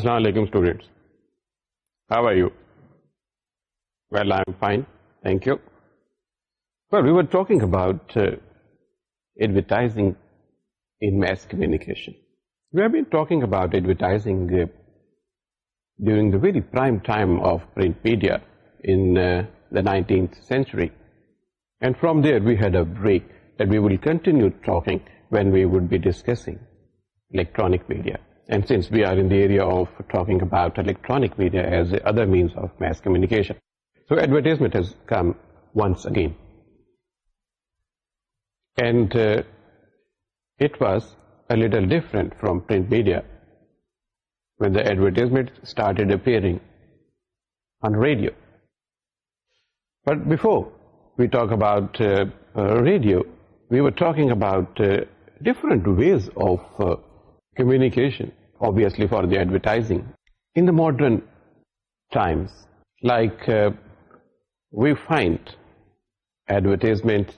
Assalamualaikum students, how are you? Well, I am fine, thank you. Well, we were talking about uh, advertising in mass communication. We have been talking about advertising uh, during the very prime time of print media in uh, the 19th century. And from there we had a break that we will continue talking when we would be discussing electronic media. And since we are in the area of talking about electronic media as the other means of mass communication, so advertisement has come once again. And uh, it was a little different from print media when the advertisements started appearing on radio. But before we talk about uh, uh, radio, we were talking about different ways of communication obviously for the advertising. In the modern times, like uh, we find advertisement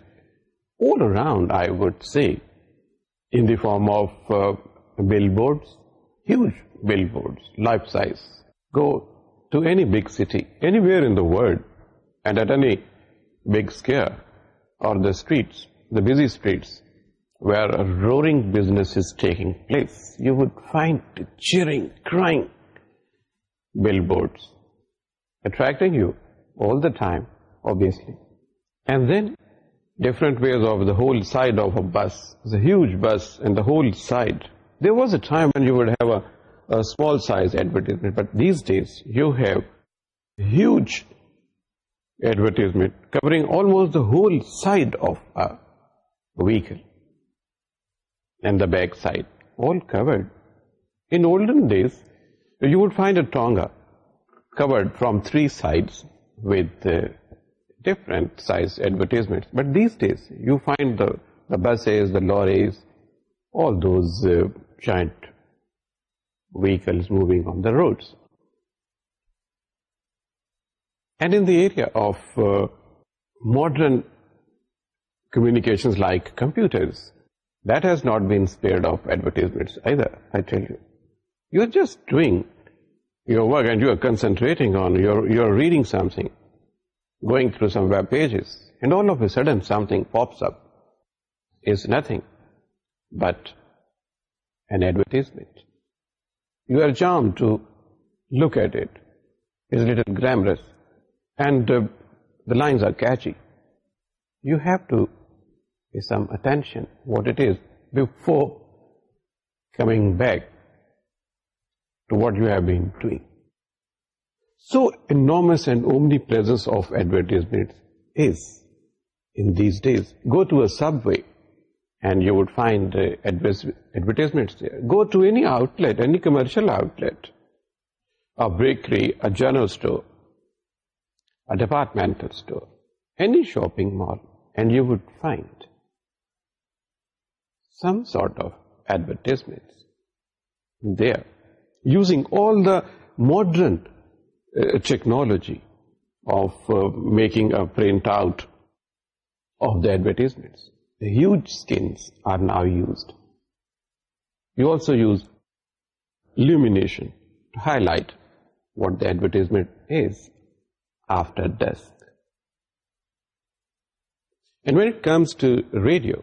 all around, I would say, in the form of uh, billboards, huge billboards, life size. Go to any big city, anywhere in the world, and at any big square or the streets, the busy streets, روورس place you would find cheering billboard attract you آلائمسلیٹ ways of the whole side of a bus bus and side they was a you would have small size advertisement but these days you have huge advertisement covering almost whole side of and the backside, all covered. In olden days, you would find a tonga covered from three sides with uh, different size advertisements. But these days, you find the buses, the lorries, all those uh, giant vehicles moving on the roads. And in the area of uh, modern communications like computers, سڈنگ is nothing but advertisement you are jam to lockers and you he is some attention, what it is, before coming back to what you have been doing. So enormous and omnipresence of advertisements is, in these days, go to a subway and you would find advertisements there. Go to any outlet, any commercial outlet, a bakery, a general store, a departmental store, any shopping mall, and you would find some sort of advertisements. They are using all the modern uh, technology of uh, making a printout of the advertisements. The huge screens are now used. You also use illumination to highlight what the advertisement is after dusk. And when it comes to radio,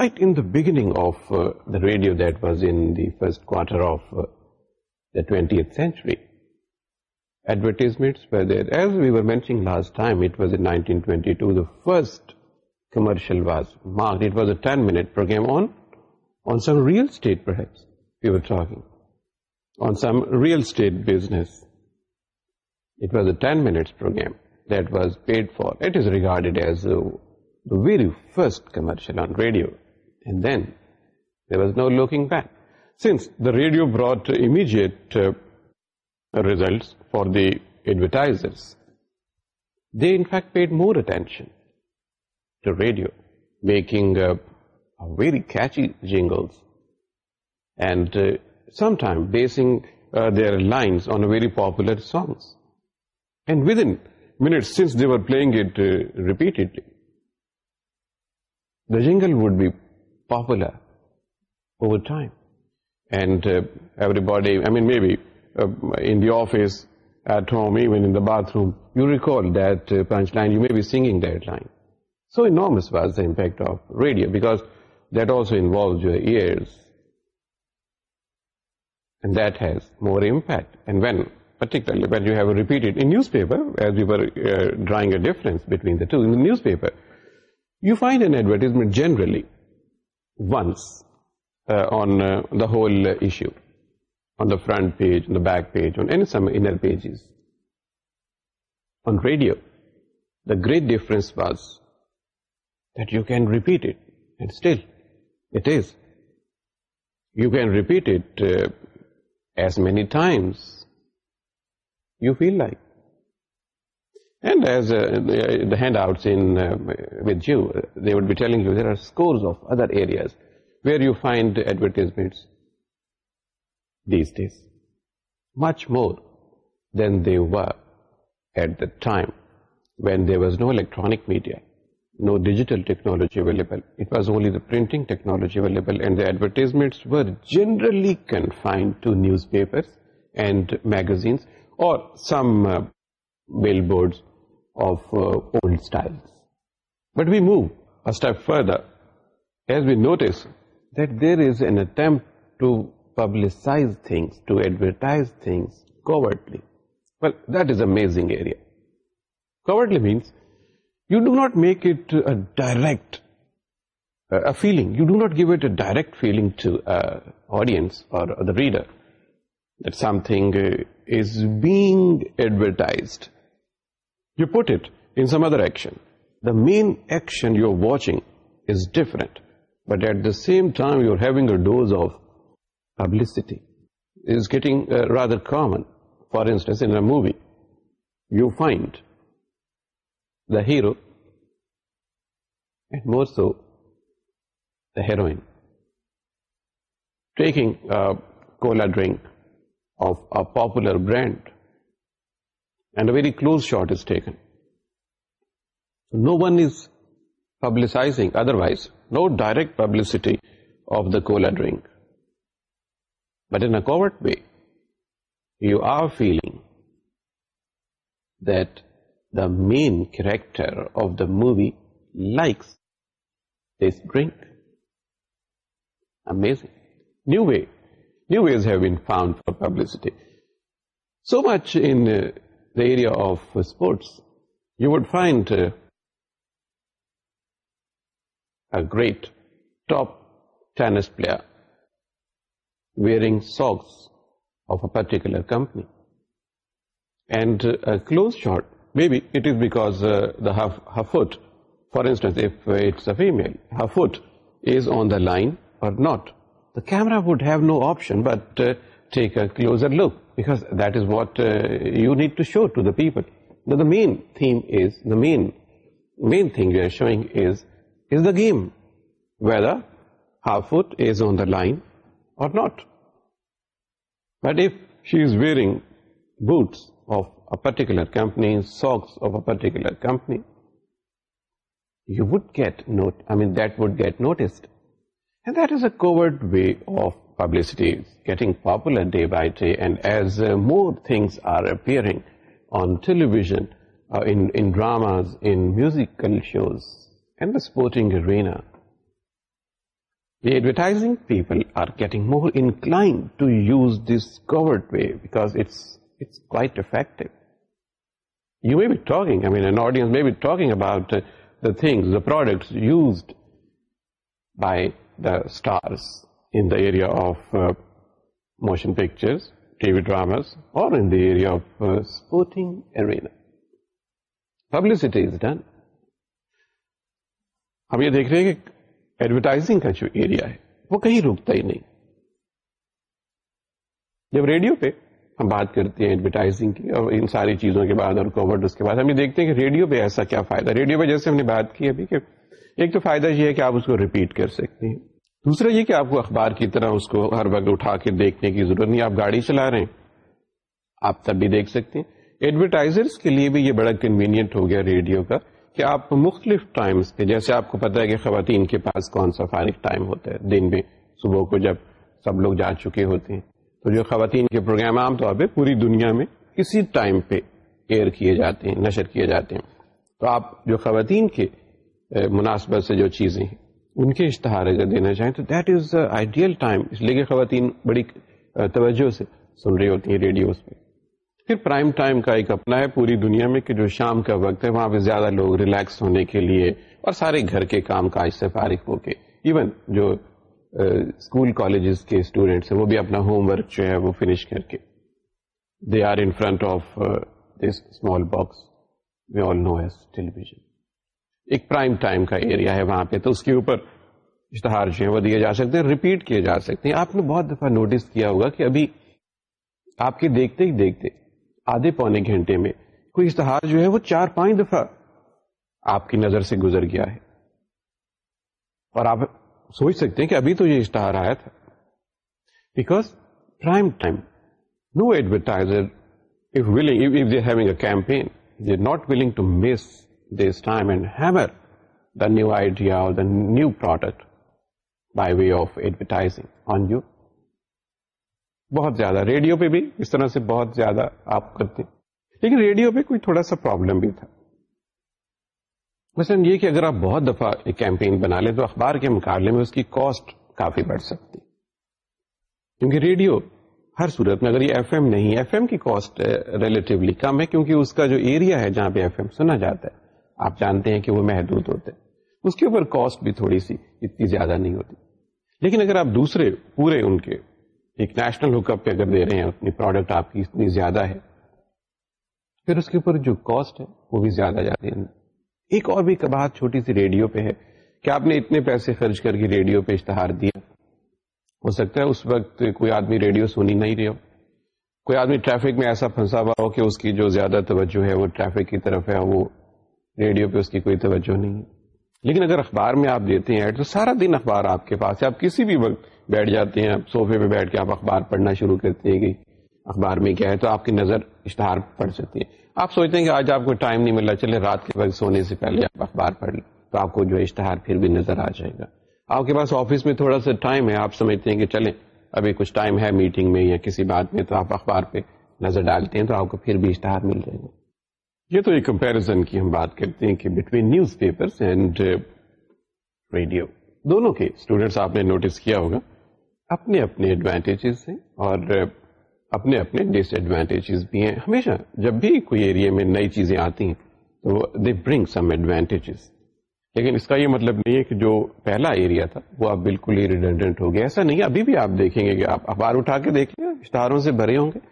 radio that was in first of the twenty advertising for it recorded as very first commercial And then there was no looking back. Since the radio brought immediate uh, results for the advertisers, they in fact paid more attention to radio, making uh, very catchy jingles and uh, sometimes basing their lines on very popular songs. And within minutes, since they were playing it repeatedly, the jingle would be popular body آفیسرلیڈ newspaper ڈرائیگ newspaper you find and generally once uh, on uh, the whole issue, on the front page, on the back page, on any some inner pages. On radio, the great difference was that you can repeat it, and still it is. You can repeat it uh, as many times you feel like. And as uh, uh, the handouts in uh, with you, they would be telling you there are scores of other areas where you find advertisements these days, much more than they were at the time when there was no electronic media, no digital technology available. It was only the printing technology available, and the advertisements were generally confined to newspapers and magazines or some billboards of uh, old styles. But we move a step further as we notice that there is an attempt to publicize things, to advertise things covertly. Well, that is an amazing area. Covertly means you do not make it a direct uh, a feeling. You do not give it a direct feeling to uh, audience or the reader that something is being advertised. You put it in some other action. The main action you're watching is different, but at the same time you're having a dose of publicity. It's getting uh, rather common. For instance, in a movie, you find the hero and more so the heroine taking a cola drink of a popular brand and a very close shot is taken. No one is publicizing, otherwise, no direct publicity of the cola drink. But in a covert way, you are feeling that the main character of the movie likes this drink. Amazing. New ways have been found for publicity. So much in uh, the area of uh, sports, you would find uh, a great top tennis player wearing socks of a particular company. And uh, a close shot, maybe it is because her foot, for instance, if it's a female, her foot is on the line or not. The camera would have no option but take a closer look because that is what uh, you need to show to the people. Now the main theme is, the main thing we are showing is the game, whether her foot is on the line or not. But if she is wearing boots of a particular company, socks of a particular company, you would get noticed. And that is a covert way of Publicity is getting popular day by day, and as uh, more things are appearing on television, uh, in dramas, in musical shows, and the sporting arena, the advertising people are getting more inclined to use this covert way because it's quite effective. You may be talking, an audience may be talking about uh, the things, the products used by the stars the area of motion pictures T V drama اور in the area of sporting publicity is done ہم یہ دیکھ رہے ہیں کہ advertising کا جو area ہے وہ کہیں رکتا ہی نہیں جب ریڈیو پہ ہم بات کرتے ہیں ایڈورٹائزنگ کی اور ان ساری چیزوں کے بعد اور کورڈ اس کے بعد ہم یہ دیکھتے ہیں کہ ریڈیو پہ ایسا کیا فائدہ ریڈیو پہ جیسے ہم نے بات کی ابھی کہ ایک تو فائدہ یہ ہے کہ آپ اس کو ریپیٹ کر سکتے ہیں دوسرا یہ کہ آپ کو اخبار کی طرح اس کو ہر وقت اٹھا کے دیکھنے کی ضرورت نہیں آپ گاڑی چلا رہے ہیں آپ تب بھی دیکھ سکتے ہیں ایڈورٹائزرس کے لیے بھی یہ بڑا کنوینئنٹ ہو گیا ریڈیو کا کہ آپ مختلف ٹائمس پہ جیسے آپ کو پتا ہے کہ خواتین کے پاس کون سا فارغ ٹائم ہوتا ہے دن میں صبح کو جب سب لوگ جا چکے ہوتے ہیں تو جو خواتین کے پروگرام عام طور پہ پوری دنیا میں کسی ٹائم پہ ایئر کیے جاتے ہیں نشر کیے جاتے ہیں تو آپ جو خواتین کے مناسبت سے جو چیزیں ہیں ان کے اشتہار اگر دینا چاہیں تو دیٹ از آئیڈیل ٹائم اس لیے کہ خواتین بڑی توجہ سے سن رہی ہوتی ہیں ریڈیوز پہ پھر پرائم ٹائم کا ایک اپنا ہے پوری دنیا میں کہ جو شام کا وقت ہے وہاں پہ زیادہ لوگ ریلیکس ہونے کے لیے اور سارے گھر کے کام کاج سے فارغ ہو کے ایون جو اسکول کالجز کے اسٹوڈینٹس ہیں وہ بھی اپنا ہوم ورک جو ہے وہ فنش کر کے they are in front of this small box we all know television ایک پرائم ٹائم کا ایریا ہے وہاں پہ تو اس کے اوپر اشتہار جو ہیں ہیں وہ دیے جا سکتے ریپیٹ کیے جا سکتے ہیں آپ نے بہت دفعہ نوٹس کیا ہوگا کہ ابھی آپ کے دیکھتے ہی دیکھتے آدھے پونے گھنٹے میں کوئی اشتہار جو ہے وہ چار پانچ دفعہ آپ کی نظر سے گزر گیا ہے اور آپ سوچ سکتے ہیں کہ ابھی تو یہ اشتہار آیا تھا because prime time no advertiser not willing to miss new idea new product by way of advertising on you بہت زیادہ ریڈیو پہ بھی اس طرح سے بہت زیادہ آپ کرتے ہیں لیکن ریڈیو پہ کوئی تھوڑا سا پرابلم بھی تھا مثلا یہ کہ اگر آپ بہت دفعہ ایک کیمپین بنا لیں تو اخبار کے مقابلے میں اس کی کاسٹ کافی بڑھ سکتی کیونکہ ریڈیو ہر صورت میں اگر یہ ایف ایم نہیں ایف ایم کی کاسٹ ریلیٹولی کم ہے کیونکہ اس کا جو ایریا ہے جہاں پہ ایف ایم سنا جاتا ہے آپ جانتے ہیں کہ وہ محدود ہوتے ہیں اس کے اوپر کاسٹ بھی تھوڑی سی اتنی زیادہ نہیں ہوتی لیکن اگر آپ دوسرے پورے ان کے کے ایک نیشنل ہک اپ پہ اگر دے رہے ہیں اپنی پروڈکٹ آپ کی اتنی زیادہ ہے پھر اس اوپر جو کاسٹ ہے وہ بھی زیادہ جاتی ہے ایک اور بھی کباہت چھوٹی سی ریڈیو پہ ہے کہ آپ نے اتنے پیسے خرچ کر کے ریڈیو پہ اشتہار دیا ہو سکتا ہے اس وقت کوئی آدمی ریڈیو سنی نہیں رہے ہو کوئی آدمی ٹریفک میں ایسا پھنسا ہوا ہو کہ اس کی جو زیادہ توجہ ہے وہ ٹریفک کی طرف ہے وہ ریڈیو پہ اس کی کوئی توجہ نہیں ہے لیکن اگر اخبار میں آپ دیتے ہیں ایڈ تو سارا دن اخبار آپ کے پاس ہے آپ کسی بھی وقت بیٹھ جاتے ہیں آپ صوفے پہ بیٹھ کے آپ اخبار پڑھنا شروع کرتے ہیں کہ اخبار میں کیا ہے تو آپ کی نظر اشتہار پڑھ سکتی ہے آپ سوچتے ہیں کہ آج آپ کو ٹائم نہیں مل رہا چلے رات کے وقت سونے سے پہلے آپ اخبار پڑھ لیں تو آپ کو جو اشتہار پھر بھی نظر آ جائے گا آپ کے پاس آفس میں تھوڑا سا ٹائم ہے آپ سمجھتے ہیں کہ چلیں ابھی کچھ ٹائم ہے میٹنگ میں یا کسی بات میں تو آپ اخبار پہ نظر ڈالتے ہیں تو آپ کو پھر بھی اشتہار مل جائے گا یہ تو ایک کمپیرزن کی ہم بات کرتے ہیں کہ between newspaper and radio دونوں کے اسٹوڈینٹس آپ نے نوٹس کیا ہوگا اپنے اپنے ایڈوانٹیجز ہیں اور uh, اپنے اپنے ڈس ایڈوانٹیجز بھی ہیں ہمیشہ جب بھی کوئی ایریا میں نئی چیزیں آتی ہیں تو دے برنگ سم ایڈوانٹیجز لیکن اس کا یہ مطلب نہیں ہے کہ جو پہلا ایریا تھا وہ آپ بالکل ہی ریڈنڈنٹ ہو گیا ایسا نہیں ابھی بھی آپ دیکھیں گے کہ آپ اخبار اٹھا کے دیکھ لیں اشتہاروں سے بھرے ہوں گے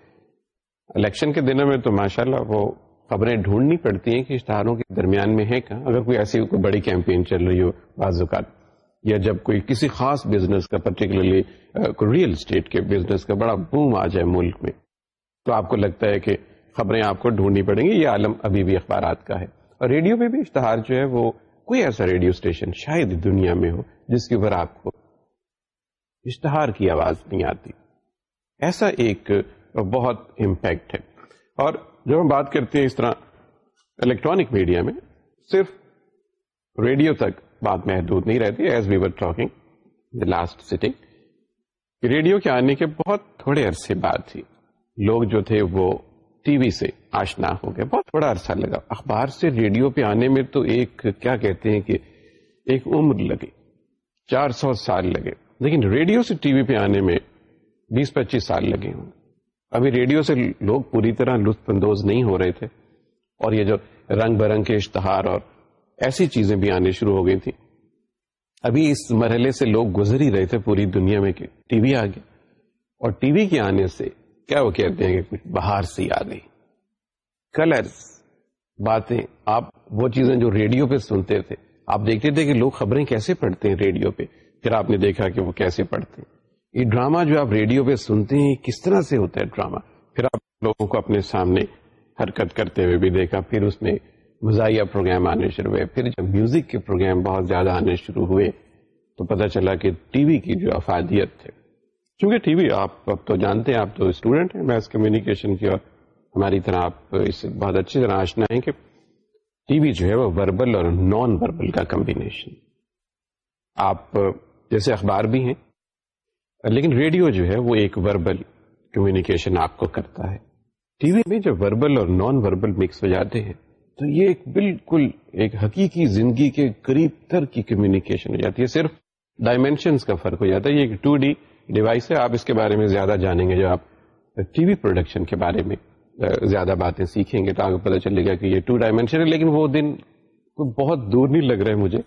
الیکشن کے دنوں میں تو ماشاء وہ خبریں ڈھونڈنی پڑتی ہیں کہ اشتہاروں کے درمیان میں ہے کہاں اگر کوئی ایسی کوئی بڑی کیمپین چل رہی ہو بعض اوقات یا جب کوئی کسی خاص بزنس کا پرٹیکولرلی ریئل اسٹیٹ کے بزنس کا بڑا بوم آ جائے ملک میں تو آپ کو لگتا ہے کہ خبریں آپ کو ڈھونڈنی پڑیں گی یہ عالم ابھی بھی اخبارات کا ہے اور ریڈیو میں بھی اشتہار جو ہے وہ کوئی ایسا ریڈیو اسٹیشن شاید دنیا میں ہو جس کے اوپر آپ کو اشتہار کی آواز نہیں آتی ایسا ایک بہت امپیکٹ ہے اور جب ہم بات کرتے ہیں اس طرح الیکٹرانک میڈیا میں صرف ریڈیو تک بات محدود نہیں رہتی as we were talking last setting radio کے آنے کے بہت تھوڑے عرصے بعد تھی لوگ جو تھے وہ ٹی وی سے آشنا ہو گئے بہت تھوڑا عرصہ لگا اخبار سے ریڈیو پہ آنے میں تو ایک کیا کہتے ہیں کہ ایک عمر لگی چار سو سال لگے لیکن ریڈیو سے ٹی وی پہ آنے میں بیس پچیس سال لگے ہوں گے ابھی ریڈیو سے لوگ پوری طرح لطف اندوز نہیں ہو رہے تھے اور یہ جو رنگ برنگ کے اشتہار اور ایسی چیزیں بھی آنے شروع ہو گئی تھی ابھی اس مرحلے سے لوگ گزر ہی رہے تھے پوری دنیا میں کہ ٹی وی آ گیا اور ٹی وی کے آنے سے کیا وہ کہتے ہیں کہ باہر سی گئی کلر باتیں آپ وہ چیزیں جو ریڈیو پہ سنتے تھے آپ دیکھتے تھے کہ لوگ خبریں کیسے پڑھتے ہیں ریڈیو پہ پھر آپ نے دیکھا کہ وہ کیسے پڑھتے ہیں یہ ڈرامہ جو آپ ریڈیو پہ سنتے ہیں کس طرح سے ہوتا ہے ڈرامہ پھر آپ لوگوں کو اپنے سامنے حرکت کرتے ہوئے بھی دیکھا پھر اس میں مزاحیہ پروگرام آنے شروع ہوئے پھر جب میوزک کے پروگرام بہت زیادہ آنے شروع ہوئے تو پتہ چلا کہ ٹی وی کی جو افادیت تھے چونکہ ٹی وی آپ اب تو جانتے ہیں آپ تو اسٹوڈنٹ ہیں میس کمیونیکیشن کی اور ہماری طرح آپ اس بہت اچھی طرح آشنا ہے کہ ٹی وی جو ہے وہ وربل اور نان وربل کا کمبینیشن آپ جیسے اخبار بھی ہیں لیکن ریڈیو جو ہے وہ ایک وربل کمیونیکیشن آپ کو کرتا ہے ٹی وی میں جب وربل اور نان وربل مکس ہو جاتے ہیں تو یہ ایک بالکل ایک حقیقی زندگی کے قریب تر کی کمیونیکیشن ہو جاتی ہے صرف ڈائمینشنس کا فرق ہو جاتا ہے یہ ایک ٹو ڈی ڈیوائس ہے آپ اس کے بارے میں زیادہ جانیں گے جب آپ ٹی وی پروڈکشن کے بارے میں زیادہ باتیں سیکھیں گے تو آگے پتہ چلے گا کہ یہ ٹو ڈائمینشن ہے لیکن وہ دن بہت دور نہیں لگ رہے مجھے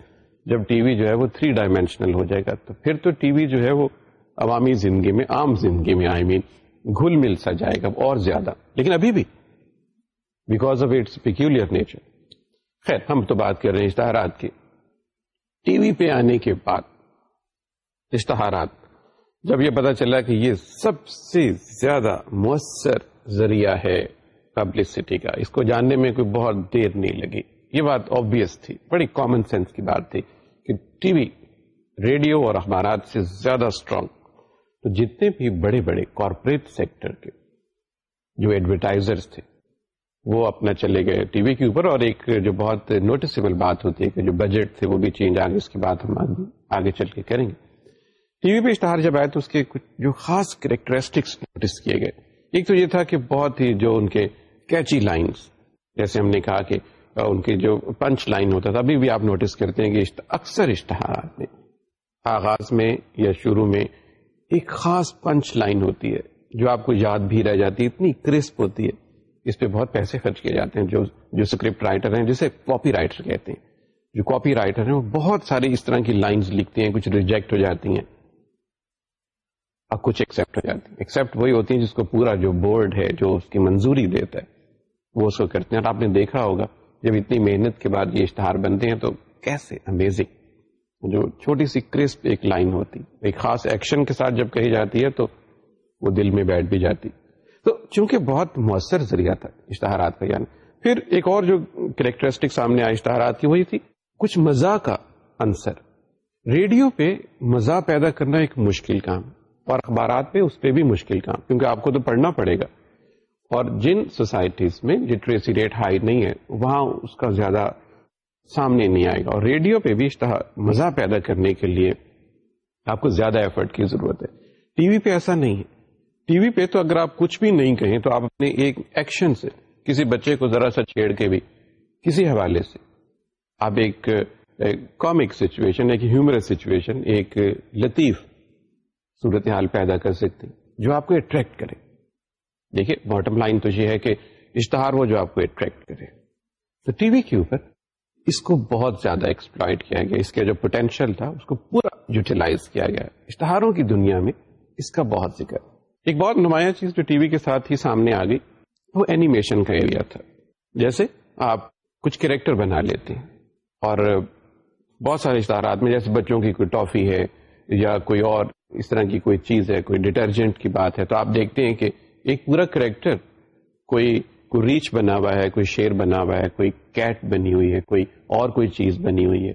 جب ٹی وی جو ہے وہ تھری ڈائمینشنل ہو جائے گا تو پھر تو ٹی وی جو ہے وہ عوامی زندگی میں عام زندگی میں آئی مین گل مل سا جائے گا اور زیادہ لیکن ابھی بھی because of its peculiar nature خیر ہم تو بات کر رہے ہیں اشتہارات کی ٹی وی پہ آنے کے بعد اشتہارات جب یہ پتا چلا کہ یہ سب سے زیادہ مؤثر ذریعہ ہے پبلسٹی کا اس کو جاننے میں کوئی بہت دیر نہیں لگی یہ بات آبویس تھی بڑی کامن سینس کی بات تھی کہ ٹی وی ریڈیو اور اخبارات سے زیادہ اسٹرانگ تو جتنے بھی بڑے بڑے کارپوریٹ سیکٹر کے جو ایڈورٹائزر وہ اپنا چلے گئے ٹی وی کے اوپر اور ایک جو بہت نوٹسبل بات ہوتی ہے کہ جو بجٹ تھے وہ بھی چینج آگے اس کے بعد ہم آگے چل کے کریں گے ٹی وی پہ اشتہار جب آئے تو اس کے کچھ جو خاص کریکٹرسٹکس نوٹس کیے گئے ایک تو یہ تھا کہ بہت ہی جو ان کے کیچی لائنز جیسے ہم نے کہا کہ ان کی جو پنچ لائن ہوتا تھا ابھی بھی آپ نوٹس کرتے ہیں کہ اکثر اشتہارات میں آغاز میں یا شروع میں ایک خاص پنچ لائن ہوتی ہے جو آپ کو یاد بھی رہ جاتی ہے اتنی کرسپ ہوتی ہے اس پہ بہت پیسے خرچ کیے جاتے ہیں جو جو اسکرپٹ رائٹر ہیں جسے کاپی رائٹر کہتے ہیں جو کاپی رائٹر ہیں وہ بہت ساری اس طرح کی لائنز لکھتے ہیں کچھ ریجیکٹ ہو جاتی ہیں اور کچھ ایکسیپٹ ہو جاتی ہیں ایکسیپٹ وہی ہوتی ہیں جس کو پورا جو بورڈ ہے جو اس کی منظوری دیتا ہے وہ اس کو کرتے ہیں اور آپ نے دیکھا ہوگا جب اتنی محنت کے بعد یہ اشتہار بنتے ہیں تو کیسے امیزنگ جو چھوٹی سی کرسپ ایک لائن ہوتی ایک خاص ایکشن کے ساتھ جب کہی جاتی ہے تو وہ دل میں بیٹھ بھی جاتی تو چونکہ بہت مؤثر ذریعہ تھا اشتہارات کا یعنی پھر ایک اور جو کریکٹرسٹک سامنے آئی اشتہارات کی ہوئی تھی کچھ مزہ کا انصر ریڈیو پہ مزہ پیدا کرنا ایک مشکل کام اور اخبارات پہ اس پہ بھی مشکل کام کیونکہ آپ کو تو پڑھنا پڑے گا اور جن سوسائٹیز میں لٹریسی ریٹ ہائی نہیں ہے وہاں اس کا زیادہ سامنے نہیں آئے گا اور ریڈیو پہ بھی اشتہار مزہ پیدا کرنے کے لیے آپ کو زیادہ ایفرٹ کی ضرورت ہے ٹی وی پہ ایسا نہیں ہے ٹی وی پہ تو اگر آپ کچھ بھی نہیں کہیں تو آپ اپنے ایک ایکشن سے کسی بچے کو ذرا سا چھیڑ کے بھی کسی حوالے سے آپ ایک کامک سچویشن ایک ہیومرس سچویشن ایک لطیف صورتحال پیدا کر سکتے جو آپ کو اٹریکٹ کرے دیکھیے باٹم لائن تو یہ ہے کہ اشتہار وہ جو آپ کو اٹریکٹ کرے تو ٹی وی کے اوپر اس کو بہت زیادہ ایکسپلائٹ کیا گیا اس کا جو پوٹینشیل تھا اس کو پورا یوٹیلائز کیا گیا اشتہاروں کی دنیا میں اس کا بہت ذکر ایک بہت نمایاں چیز جو ٹی وی کے ساتھ ہی سامنے آ گئی وہ اینیمیشن کا ایریا تھا جیسے آپ کچھ کریکٹر بنا لیتے ہیں اور بہت سارے اشتہارات میں جیسے بچوں کی کوئی ٹافی ہے یا کوئی اور اس طرح کی کوئی چیز ہے کوئی ڈیٹرجنٹ کی بات ہے تو آپ دیکھتے ہیں کہ ایک پورا کریکٹر کوئی ریچ بنا ہوا ہے کوئی شیر بنا ہوا ہے کوئی کیٹ بنی ہوئی ہے کوئی اور کوئی چیز بنی ہوئی ہے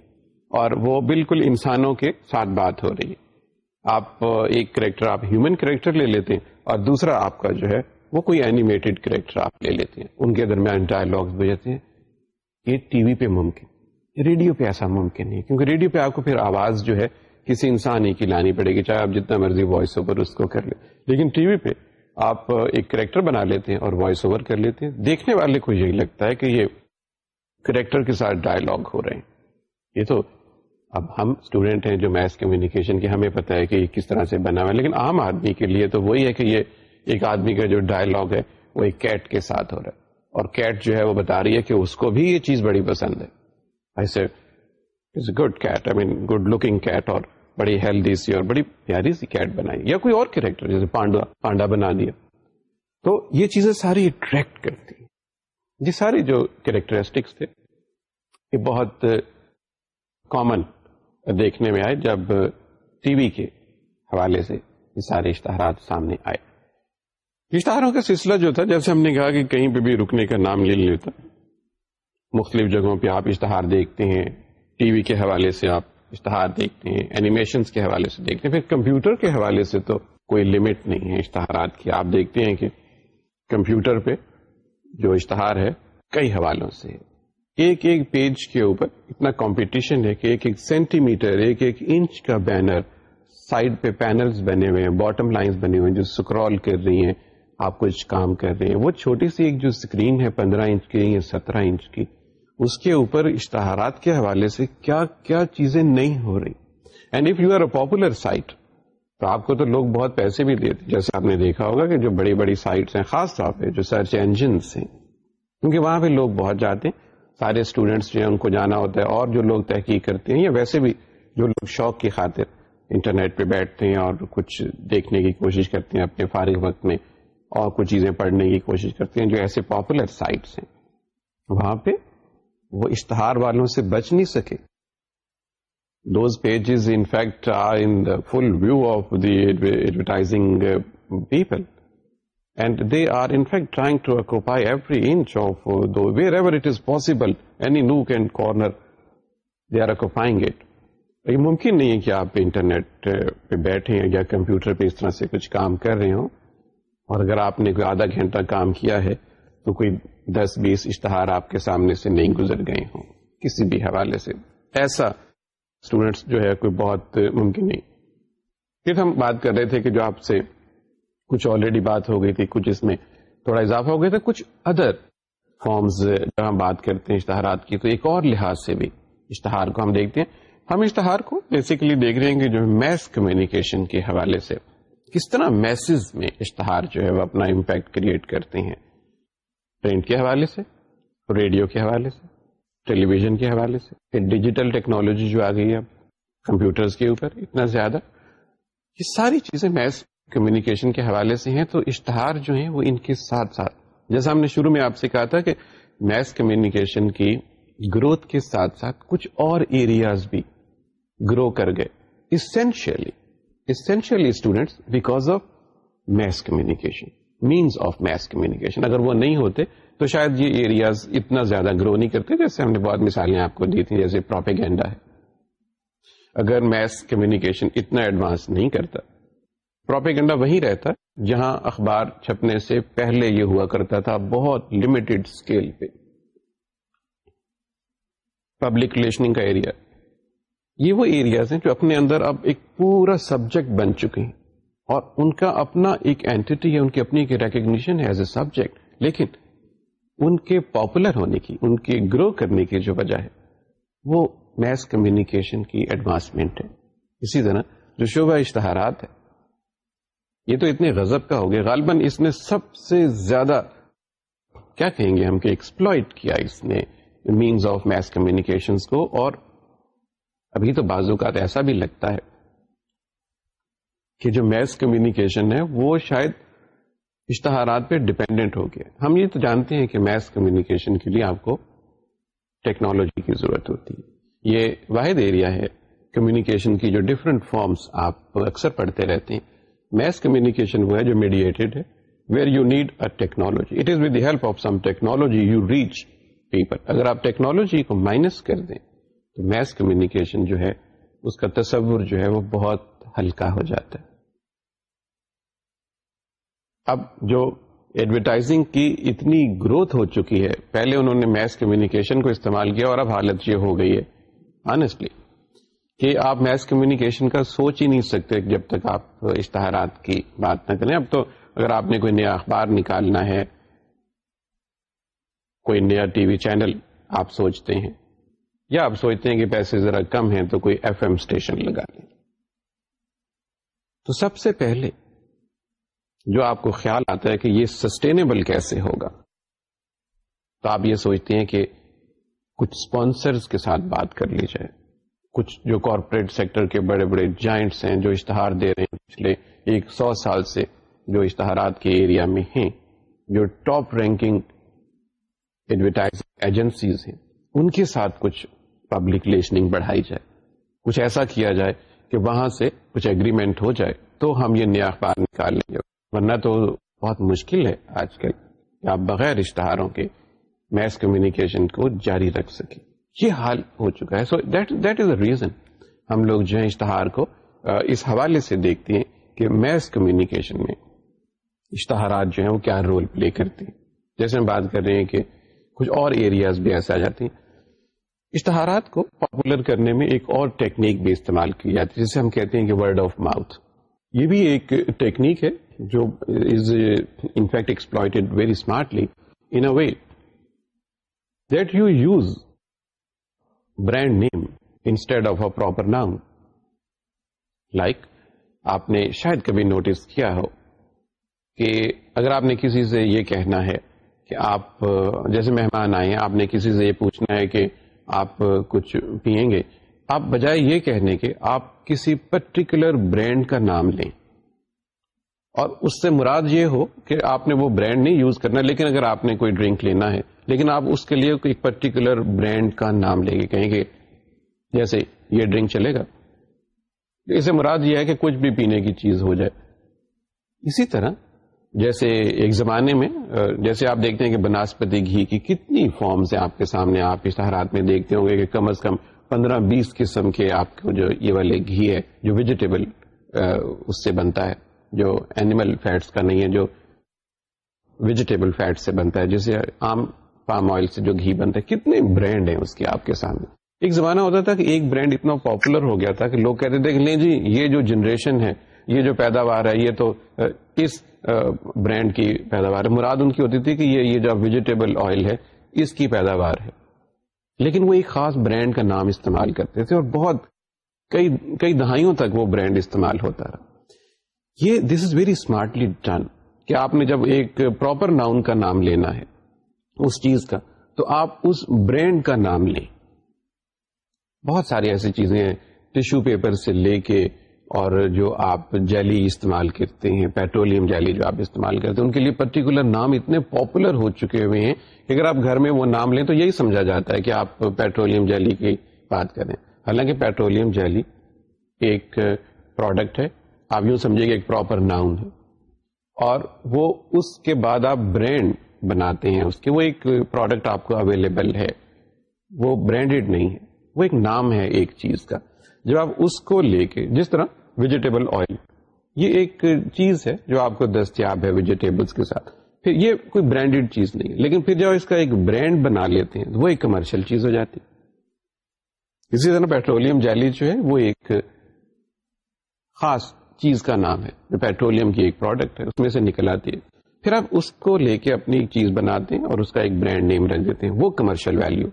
اور وہ بالکل انسانوں کے ساتھ بات ہو رہی ہے آپ ایک کریکٹر آپ ہیومن کریکٹر لے لیتے ہیں اور دوسرا آپ کا جو ہے وہ کوئی اینیمیٹڈ کریکٹر آپ لے لیتے ہیں ان کے درمیان ڈائلگس بھی جاتے ہیں یہ ٹی وی پہ ممکن ریڈیو پہ ایسا ممکن نہیں کیونکہ ریڈیو پہ آپ کو پھر آواز جو ہے کسی انسان ہی کی لانی پڑے گی چاہے آپ جتنا مرضی وائس اوور اس کو کر لیں لیکن ٹی وی پہ آپ ایک کریکٹر بنا لیتے ہیں اور وائس اوور کر لیتے ہیں دیکھنے والے کو یہی لگتا ہے کہ یہ کریکٹر کے ساتھ ڈائلگ ہو رہے ہیں یہ تو اب ہم اسٹوڈینٹ ہیں جو میس کمیونیکیشن کے ہمیں پتا ہے کہ یہ کس طرح سے بنا ہوا ہے لیکن عام آدمی کے لیے تو وہی ہے کہ یہ ایک آدمی کا جو ڈائلگ ہے وہ ایک کیٹ کے ساتھ ہو رہا ہے اور کیٹ جو ہے وہ بتا رہی ہے کہ اس کو بھی یہ چیز بڑی پسند ہے ایسے good cat I mean good looking cat اور بڑی ہیلدی سی اور بڑی پیاری سی کیٹ بنائی یا کوئی اور کیریکٹر جیسے پانڈا پانڈا بنا لیا تو یہ چیزیں ساری اٹریکٹ کرتی یہ ساری جو کیریکٹرسٹکس یہ بہت کامن دیکھنے میں آئے جب ٹی وی کے حوالے سے یہ سارے اشتہارات سامنے آئے اشتہاروں کا سلسلہ جو تھا جیسے ہم نے کہا کہ کہیں پہ بھی رکنے کا نام لے لیتا مختلف جگہوں پہ آپ اشتہار دیکھتے ہیں ٹی وی کے حوالے سے آپ اشتہار دیکھتے ہیں اینیمیشنس کے حوالے سے دیکھتے ہیں پھر کمپیوٹر کے حوالے سے تو کوئی لمٹ نہیں ہے اشتہارات کی آپ دیکھتے ہیں کہ کمپیوٹر پہ جو اشتہار ہے کئی حوالوں سے ایک ایک پیج کے اوپر اتنا کمپٹیشن ہے کہ ایک ایک سینٹی میٹر ایک ایک انچ کا بینر سائڈ پہ پینلز بنے ہوئے ہیں باٹم لائنز بنے ہوئے ہیں جو سکرول کر رہی ہیں آپ کچھ کام کر رہے ہیں وہ چھوٹی سی ایک جو اسکرین ہے پندرہ انچ کی یا سترہ انچ کی اس کے اوپر اشتہارات کے حوالے سے کیا کیا چیزیں نہیں ہو رہی and if you are a popular site تو آپ کو تو لوگ بہت پیسے بھی دیتے جیسے آپ نے دیکھا ہوگا کہ جو بڑی بڑی سائٹس ہیں خاص طور پہ جو سرچ انجنس ہیں کیونکہ وہاں پہ لوگ بہت جاتے ہیں سارے اسٹوڈینٹس جو ہیں ان کو جانا ہوتا ہے اور جو لوگ تحقیق کرتے ہیں یا ویسے بھی جو لوگ شوق کی خاطر انٹرنیٹ پہ بیٹھتے ہیں اور کچھ دیکھنے کی کوشش کرتے ہیں اپنے فارغ وقت میں اور کچھ چیزیں پڑھنے کی کوشش کرتے ہیں جو ایسے پاپولر سائٹس ہیں وہاں پہ وہ اشتہار والوں سے بچ نہیں سکے those pages in in fact are full view of the advertising people ممکن نہیں ہے کہ آپ انٹرنیٹ uh, پہ بیٹھے ہیں یا کمپیوٹر پہ اس طرح سے کچھ کام کر رہے ہوں اور اگر آپ نے کوئی آدھا گھنٹہ کام کیا ہے تو کوئی دس بیس اشتہار آپ کے سامنے سے نہیں گزر گئے ہوں کسی بھی حوالے سے ایسا اسٹوڈینٹس جو ہے کوئی بہت ممکن نہیں پھر ہم بات کر رہے تھے کہ جو آپ سے کچھ آلریڈی بات ہو گئی تھی کچھ اس میں تھوڑا اضافہ ہو گیا تھا کچھ ادر فارمز جب ہم بات کرتے ہیں اشتہارات کی تو ایک اور لحاظ سے بھی اشتہار کو ہم دیکھتے ہیں ہم اشتہار کو بیسیکلی دیکھ رہے ہیں کہ جو میس کمیونیکیشن کے حوالے سے کس طرح میسز میں اشتہار جو ہے وہ اپنا امپیکٹ کریٹ کرتے ہیں پرنٹ کے حوالے سے ریڈیو کے حوالے سے ٹیلی ویژن کے حوالے سے ڈیجیٹل ٹیکنالوجی جو آ گئی ہے کمپیوٹرز کے اوپر اتنا زیادہ یہ ساری چیزیں میس کمیونیکیشن کے حوالے سے ہیں تو اشتہار جو ہیں وہ ان کے ساتھ ساتھ جیسا ہم نے شروع میں آپ سے کہا تھا کہ میس کمیونیکیشن کی گروتھ کے ساتھ ساتھ کچھ اور ایریاز بھی گرو کر گئے essentially essentially students because of mass communication means of mass communication اگر وہ نہیں ہوتے تو شاید یہ ایریاز اتنا زیادہ گرو نہیں کرتے جیسے ہم نے بہت مثالیں آپ کو دی تھیں جیسے پروپیگینڈا ہے اگر میس کمیونیکیشن اتنا ایڈوانس نہیں کرتا پروپیگنڈا وہی رہتا جہاں اخبار چھپنے سے پہلے یہ ہوا کرتا تھا بہت لمیٹڈ اسکیل پہ پبلک ریلیشننگ کا ایریا یہ وہ ایریاز ہیں جو اپنے اندر اب ایک پورا سبجیکٹ بن چکے ہیں اور ان کا اپنا ایک اینٹی ہے ان کی اپنی ایک ریکگنیشن ہے ایز اے سبجیکٹ لیکن ان کے پاپولر ہونے کی ان کے گرو کرنے کی جو وجہ ہے وہ میس کمیونیکیشن کی ایڈوانسمنٹ ہے اسی طرح جو شعبہ اشتہارات ہے یہ تو اتنے غضب کا ہو گیا غالباً اس نے سب سے زیادہ کیا کہیں گے ہم ہمسپلوئڈ کیا اس نے مینس آف میس کمیونیکیشن کو اور ابھی تو بعض اوقات ایسا بھی لگتا ہے کہ جو میس کمیونیکیشن ہے وہ شاید اشتہارات پہ ڈپینڈنٹ ہو گیا ہم یہ تو جانتے ہیں کہ میس کمیونیکیشن کے لیے آپ کو ٹیکنالوجی کی ضرورت ہوتی ہے یہ واحد ایریا ہے کمیونیکیشن کی جو ڈفرینٹ فارمس آپ اکثر پڑھتے رہتے ہیں میس کمیونیکیشن وہ ہے جو میڈیٹیڈ ہے where you need a technology it is with the help of some technology you reach people اگر آپ ٹیکنالوجی کو مائنس کر دیں تو میس کمیونیکیشن جو ہے اس کا تصور جو ہے وہ بہت ہلکا ہو جاتا ہے اب جو ایڈورٹائزنگ کی اتنی گروتھ ہو چکی ہے پہلے انہوں نے میس کمیونیکیشن کو استعمال کیا اور اب حالت یہ ہو گئی ہے آنےسٹلی کہ آپ میس کمیونیکیشن کا سوچ ہی نہیں سکتے جب تک آپ اشتہارات کی بات نہ کریں اب تو اگر آپ نے کوئی نیا اخبار نکالنا ہے کوئی نیا ٹی وی چینل آپ سوچتے ہیں یا آپ سوچتے ہیں کہ پیسے ذرا کم ہیں تو کوئی ایف ایم اسٹیشن لگا لیں تو سب سے پہلے جو آپ کو خیال آتا ہے کہ یہ سسٹینیبل کیسے ہوگا تو آپ یہ سوچتے ہیں کہ کچھ اسپانسرز کے ساتھ بات کر لی جائے کچھ جو کارپوریٹ سیکٹر کے بڑے بڑے جائنٹس ہیں جو اشتہار دے رہے ہیں پچھلے ایک سو سال سے جو اشتہارات کے ایریا میں ہیں جو ٹاپ رینکنگ ایڈورٹائز ایجنسیز ہیں ان کے ساتھ کچھ پبلک بڑھائی جائے کچھ ایسا کیا جائے کہ وہاں سے کچھ اگریمنٹ ہو جائے تو ہم یہ نیا اخبار نکال لیں گے ورنہ تو بہت مشکل ہے آج کل آپ بغیر اشتہاروں کے میس کمیونیکیشن کو جاری رکھ سکیں یہ حال ہو چکا ہے so that that is a reason ہم لوگ جو ہے اشتہار کو اس حوالے سے دیکھتے ہیں کہ میس کمیونیکیشن میں اشتہارات جو ہیں وہ کیا رول پلے کرتے ہیں جیسے ہم بات کر رہے ہیں کہ کچھ اور ایریاز بھی ایسے آ جاتے ہیں اشتہارات کو پاپولر کرنے میں ایک اور ٹیکنیک بھی استعمال کی جاتی ہے جسے ہم کہتے ہیں کہ ورڈ آف ماؤتھ یہ بھی ایک ٹیکنیک ہے جو is in exploited very smartly in a way that you use brand name instead of a proper نام لائک آپ نے شاید کبھی نوٹس کیا ہو کہ اگر آپ نے کسی سے یہ کہنا ہے کہ آپ جیسے مہمان آئے ہیں آپ نے کسی سے یہ پوچھنا ہے کہ آپ کچھ پئیں گے آپ بجائے یہ کہنے کے آپ کسی پرٹیکولر برانڈ کا نام لیں اور اس سے مراد یہ ہو کہ آپ نے وہ برانڈ نہیں یوز کرنا لیکن اگر آپ نے کوئی ڈرنک لینا ہے لیکن آپ اس کے لیے ایک پرٹیکولر برانڈ کا نام لیں گے کہیں گے جیسے یہ ڈرنک چلے گا اسے مراد یہ ہے کہ کچھ بھی پینے کی چیز ہو جائے اسی طرح جیسے ایک زمانے میں جیسے آپ دیکھتے ہیں کہ بناسپتی گھی کی کتنی فارمز ہیں آپ کے سامنے آپ اشتہارات میں دیکھتے ہوں گے کہ کم از کم پندرہ بیس قسم کے آپ کو جو یہ والے گھی ہے جو ویجیٹیبل اس سے بنتا ہے جو اینیمل فیٹس کا نہیں ہے جو ویجیٹیبل فیٹ سے بنتا ہے جیسے عام پام آئل سے جو گھی بنتا ہے کتنے برانڈ ہیں اس کے آپ کے سامنے ایک زمانہ ہوتا تھا کہ ایک برانڈ اتنا پاپولر ہو گیا تھا کہ لوگ کہتے دیکھ نہیں جی یہ جو جنریشن ہے یہ جو پیداوار ہے یہ تو اس برانڈ کی پیداوار ہے مراد ان کی ہوتی تھی کہ یہ یہ جو ویجیٹیبل آئل ہے اس کی پیداوار ہے لیکن وہ ایک خاص برانڈ کا نام استعمال کرتے تھے اور بہت کئی دہائیوں تک وہ برانڈ استعمال ہوتا رہا یہ this is very smartly done کہ آپ نے جب ایک پراپر ناؤن کا نام لینا ہے اس چیز کا تو آپ اس برینڈ کا نام لیں بہت ساری ایسی چیزیں ہیں ٹیشو پیپر سے لے کے اور جو آپ جیلی استعمال کرتے ہیں پیٹرولیم جیلی جو آپ استعمال کرتے ہیں ان کے لیے پرٹیکولر نام اتنے پاپولر ہو چکے ہوئے ہیں کہ اگر آپ گھر میں وہ نام لیں تو یہی سمجھا جاتا ہے کہ آپ پیٹرولیم جیلی کی بات کریں حالانکہ پیٹرولیم جیلی ایک پروڈکٹ ہے آپ یوں سمجھیں گے ایک پراپر ناؤن ہے اور وہ اس کے بعد آپ برانڈ بناتے ہیں اس کے وہ ایک پروڈکٹ آپ کو اویلیبل ہے وہ برانڈیڈ نہیں ہے وہ ایک نام ہے ایک چیز کا جب آپ اس کو لے کے جس طرح ویجیٹیبل آئل یہ ایک چیز ہے جو آپ کو دستیاب ہے ویجیٹیبلس کے ساتھ پھر یہ کوئی برانڈیڈ چیز نہیں ہے لیکن پھر جب اس کا ایک برانڈ بنا لیتے ہیں وہ ایک کمرشل چیز ہو جاتی اسی طرح پیٹرولیم جیلی جو ہے وہ ایک خاص چیز کا نام ہے جو پیٹرولیم کی ایک پروڈکٹ ہے اس میں سے نکل آتی ہے پھر آپ اس کو لے کے اپنی ایک چیز بناتے ہیں اور اس کا ایک برانڈ نیم رکھ دیتے ہیں وہ کمرشل ویلیو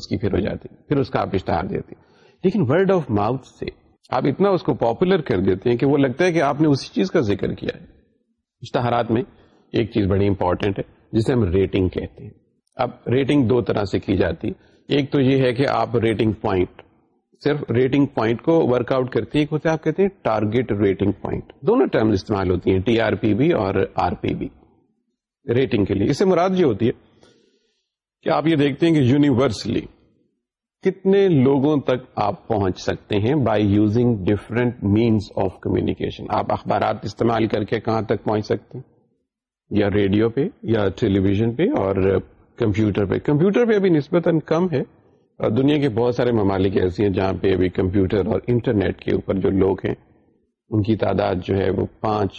اس کی پھر پھر ہو جاتی ہے اس کا آپ اشتہار دیتے ہیں لیکن ورڈ آف ماؤتھ سے آپ اتنا اس کو پاپولر کر دیتے ہیں کہ وہ لگتا ہے کہ آپ نے اسی چیز کا ذکر کیا ہے اشتہارات میں ایک چیز بڑی امپورٹینٹ ہے جسے ہم ریٹنگ کہتے ہیں اب ریٹنگ دو طرح سے کی جاتی ہے ایک تو یہ ہے کہ آپ ریٹنگ پوائنٹ صرف ریٹنگ پوائنٹ کو ورک آؤٹ کرتی ہے کہتے ہیں ٹارگیٹ ریٹنگ پوائنٹ دونوں ٹرم استعمال ہوتی ہیں ٹی آر پی بی اور آر پی بی ریٹنگ کے لیے اس سے مراد یہ ہوتی ہے کہ آپ یہ دیکھتے ہیں کہ یونیورسلی کتنے لوگوں تک آپ پہنچ سکتے ہیں by using different means of communication آپ اخبارات استعمال کر کے کہاں تک پہنچ سکتے ہیں یا ریڈیو پہ یا ٹیلی ویژن پہ اور کمپیوٹر پہ کمپیوٹر پہ ابھی نسبتاً کم ہے دنیا کے بہت سارے ممالک ایسے ہیں جہاں پہ ابھی کمپیوٹر اور انٹرنیٹ کے اوپر جو لوگ ہیں ان کی تعداد جو ہے وہ پانچ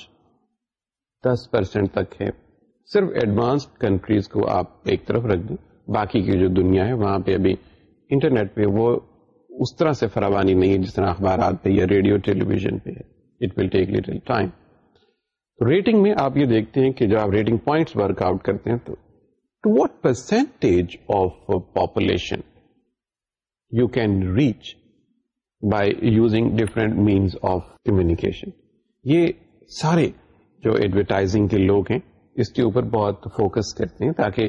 دس پرسینٹ تک ہے صرف ایڈوانس کنٹریز کو آپ ایک طرف رکھ دیں باقی کی جو دنیا ہے وہاں پہ ابھی انٹرنیٹ پہ وہ اس طرح سے فراوانی نہیں ہے جس طرح اخبارات پہ یا ریڈیو ٹیلی ویژن پہ it will take little time rating میں آپ یہ دیکھتے ہیں کہ جب آپ ریٹنگ پوائنٹس ورک آؤٹ کرتے ہیں تو to what percentage of population you can reach by using different means of communication. یہ سارے جو ایڈورٹائزنگ کے لوگ ہیں اس کے اوپر بہت فوکس کرتے ہیں تاکہ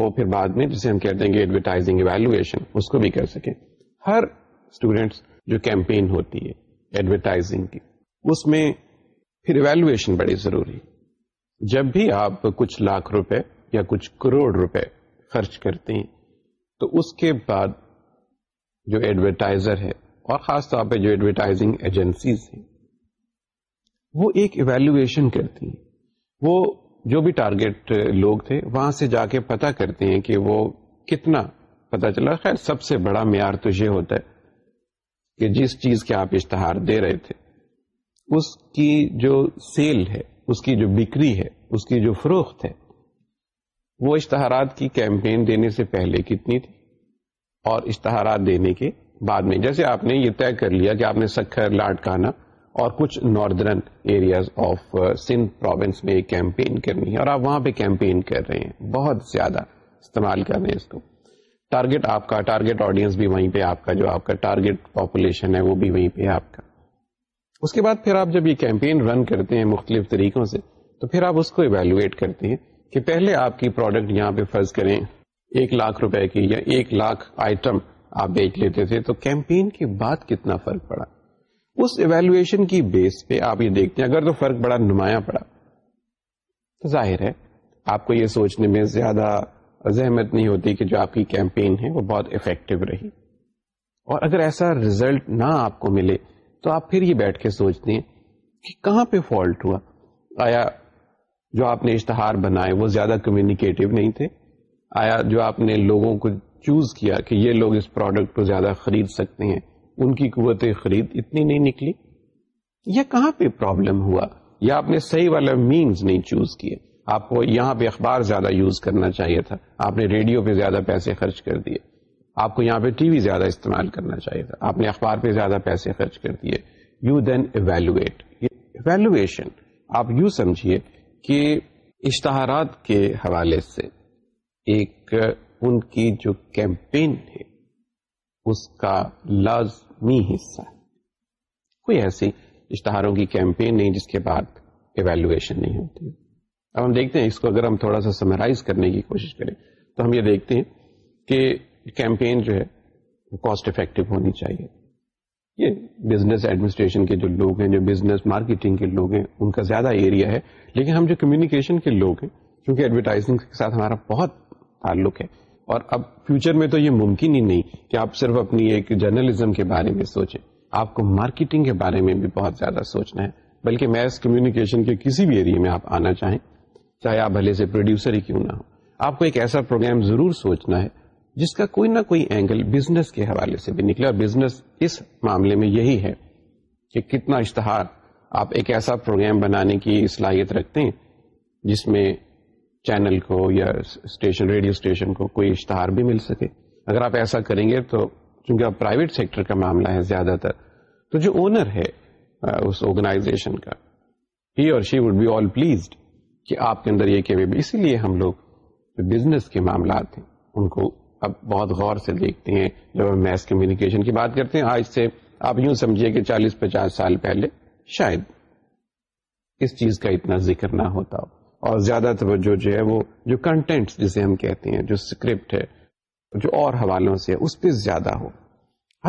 وہ پھر بعد میں جسے ہم کہتے ہیں کہ ایڈورٹائزنگ ایویلویشن اس کو بھی کر سکیں ہر اسٹوڈینٹس جو کیمپین ہوتی ہے ایڈورٹائزنگ کی اس میں پھر ایویلویشن بڑی ضروری جب بھی آپ کچھ لاکھ روپے یا کچھ کروڑ روپے خرچ کرتے ہیں تو اس کے بعد جو ایڈورٹائزر ہے اور خاص طور پہ جو ایڈورٹائزنگ ایجنسیز ہیں وہ ایک ایویلویشن کرتی ہیں وہ جو بھی ٹارگیٹ لوگ تھے وہاں سے جا کے پتا کرتے ہیں کہ وہ کتنا پتہ چلا خیر سب سے بڑا معیار تو یہ ہوتا ہے کہ جس چیز کے آپ اشتہار دے رہے تھے اس کی جو سیل ہے اس کی جو بکری ہے اس کی جو فروخت ہے وہ اشتہارات کی کیمپین دینے سے پہلے کتنی تھی اور اشتہارات دینے کے بعد میں جیسے آپ نے یہ طے کر لیا کہ آپ نے سکھر لاٹکانا اور کچھ northern areas of uh, Sindh province میں کیمپین کرنی ہے اور آپ وہاں پہ کیمپین کر رہے ہیں بہت زیادہ استعمال کر رہے ہیں اس کو ٹارگیٹ آپ کا ٹارگیٹ آڈینس بھی وہیں پہ آپ کا جو آپ کا ٹارگیٹ پاپولیشن ہے وہ بھی وہیں پہ آپ کا اس کے بعد پھر آپ جب یہ کیمپین رن کرتے ہیں مختلف طریقوں سے تو پھر آپ اس کو ایویلویٹ کرتے ہیں کہ پہلے آپ کی پروڈکٹ یہاں پہ فرض کریں ایک لاکھ روپے کی یا ایک لاکھ آئٹم آپ بیچ لیتے تھے تو کیمپین کے بعد کتنا فرق پڑا اس ایویلویشن کی بیس پہ آپ یہ دیکھتے ہیں اگر تو فرق بڑا نمایاں پڑا تو ظاہر ہے آپ کو یہ سوچنے میں زیادہ زحمت نہیں ہوتی کہ جو آپ کی کیمپین ہے وہ بہت افیکٹو رہی اور اگر ایسا ریزلٹ نہ آپ کو ملے تو آپ پھر یہ بیٹھ کے سوچتے ہیں کہ کہاں پہ فالٹ ہوا آیا جو آپ نے اشتہار بنائے وہ زیادہ کمیونیکیٹو نہیں تھے آیا جو آپ نے لوگوں کو چوز کیا کہ یہ لوگ اس پروڈکٹ کو زیادہ خرید سکتے ہیں ان کی قوت خرید اتنی نہیں نکلی یا کہاں پہ پرابلم ہوا یا آپ نے صحیح والا مینز نہیں چوز کیے آپ کو یہاں پہ اخبار زیادہ یوز کرنا چاہیے تھا آپ نے ریڈیو پہ زیادہ پیسے خرچ کر دیے آپ کو یہاں پہ ٹی وی زیادہ استعمال کرنا چاہیے تھا آپ نے اخبار پہ زیادہ پیسے خرچ کر دیے یو دین ایویلویٹ ایویلویشن آپ یو سمجھیے کہ اشتہارات کے حوالے سے ایک ان کی جو کیمپین ہے اس کا لازمی حصہ کوئی ایسی اشتہاروں کی کیمپین نہیں جس کے بعد ایویلویشن نہیں ہوتی اب ہم دیکھتے ہیں اس کو اگر ہم تھوڑا سا سمرائز کرنے کی کوشش کریں تو ہم یہ دیکھتے ہیں کہ کیمپین جو ہے کاسٹ افیکٹو ہونی چاہیے یہ بزنس ایڈمنسٹریشن کے جو لوگ ہیں جو بزنس مارکیٹنگ کے لوگ ہیں ان کا زیادہ ایریا ہے لیکن ہم جو کمیونیکیشن کے لوگ ہیں کیونکہ ایڈورٹائزنگ کے ساتھ ہمارا بہت تعلق ہے اور اب فیوچر میں تو یہ ممکن ہی نہیں کہ آپ صرف اپنی ایک جرنلزم کے بارے میں سوچیں آپ کو مارکیٹنگ کے بارے میں بھی بہت زیادہ سوچنا ہے بلکہ میس کمیونیکیشن کے کسی بھی ایریا میں آپ آنا چاہیں چاہے آپ بھلے سے پروڈیوسر ہی کیوں نہ ہو آپ کو ایک ایسا پروگرام ضرور سوچنا ہے جس کا کوئی نہ کوئی اینگل بزنس کے حوالے سے بھی نکلے اور بزنس اس معاملے میں یہی ہے کہ کتنا اشتہار آپ ایک ایسا پروگرام بنانے کی صلاحیت رکھتے ہیں جس میں چینل کو یا اسٹیشن ریڈیو اسٹیشن کو کوئی اشتہار بھی مل سکے اگر آپ ایسا کریں گے تو چونکہ آپ پرائیویٹ سیکٹر کا معاملہ ہے زیادہ تر تو جو اونر ہے اس آرگنائزیشن کا ہی اور she would be all pleased کہ آپ کے اندر یہ کیویب اسی لیے ہم لوگ بزنس کے معاملات ہیں ان کو اب بہت غور سے دیکھتے ہیں جب ہم میس کمیونیکیشن کی بات کرتے ہیں آج سے آپ یوں سمجھیے کہ چالیس پچاس سال پہلے شاید اس چیز کا اتنا ذکر نہ ہوتا ہو اور زیادہ توجہ جو ہے وہ جو کنٹینٹ جسے ہم کہتے ہیں جو اسکرپٹ ہے جو اور حوالوں سے اس پہ زیادہ ہو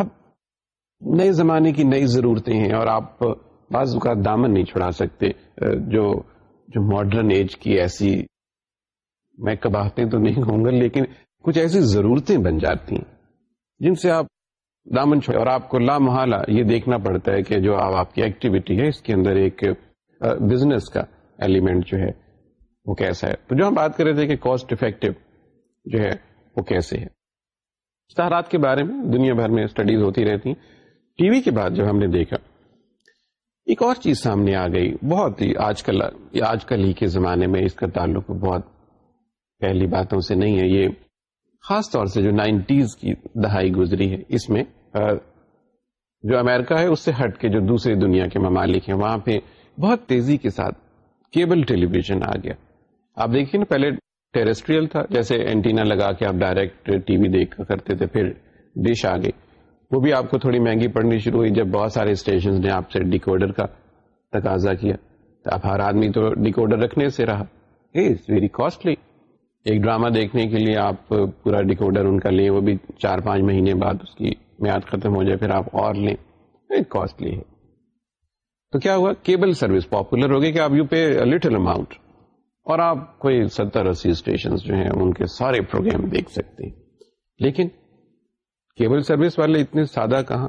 اب نئے زمانے کی نئی ضرورتیں ہیں اور آپ بعض کا دامن نہیں چھڑا سکتے جو جو ماڈرن ایج کی ایسی میں کباہتیں تو نہیں ہوں گا لیکن کچھ ایسی ضرورتیں بن جاتی ہیں جن سے آپ دامن چھوڑے اور آپ کو لامحالا یہ دیکھنا پڑتا ہے کہ جو آپ کی ایکٹیویٹی ہے اس کے اندر ایک بزنس کا ایلیمنٹ جو ہے وہ کیسا ہے تو جو ہم بات کر رہے تھے کہ کاسٹ افیکٹو جو ہے وہ کیسے ہے اشتہارات کے بارے میں دنیا بھر میں اسٹڈیز ہوتی رہتی ٹی وی کے بعد جب ہم نے دیکھا ایک اور چیز سامنے آ گئی بہت ہی آج کل آج کل ہی کے زمانے میں اس کا تعلق بہت پہلی باتوں سے نہیں ہے یہ خاص طور سے جو نائنٹیز کی دہائی گزری ہے اس میں جو امریکہ ہے اس سے ہٹ کے جو دوسری دنیا کے ممالک ہیں وہاں پہ بہت تیزی کے ساتھ کیبل ٹیلی ویژن آ گیا آپ دیکھیے نا پہلے ٹیرسٹریل تھا جیسے اینٹینا لگا کے آپ ڈائریکٹ ٹی وی دیکھ کرتے تھے پھر ڈش آ گئی وہ بھی آپ کو تھوڑی مہنگی پڑنی شروع ہوئی جب بہت سارے اسٹیشن نے آپ سے ڈیکوڈر کا تقاضا کیا آپ ہر آدمی تو ڈیکوڈر رکھنے سے رہا ویری کاسٹلی ایک ڈرامہ دیکھنے کے لیے آپ پورا ڈیکوڈر ان کا لیں وہ بھی چار پانچ مہینے بعد اس کی میعاد ختم ہو جائے پھر آپ اور لیں کاسٹلی ہے تو کیا ہوا کیبل سروس پاپولر ہو کہ آپ یو پے لٹل اماؤنٹ اور آپ کوئی ستر اسی اسٹیشن جو ہیں ان کے سارے پروگرام دیکھ سکتے ہیں لیکن کیبل سروس والے اتنے سادہ کہاں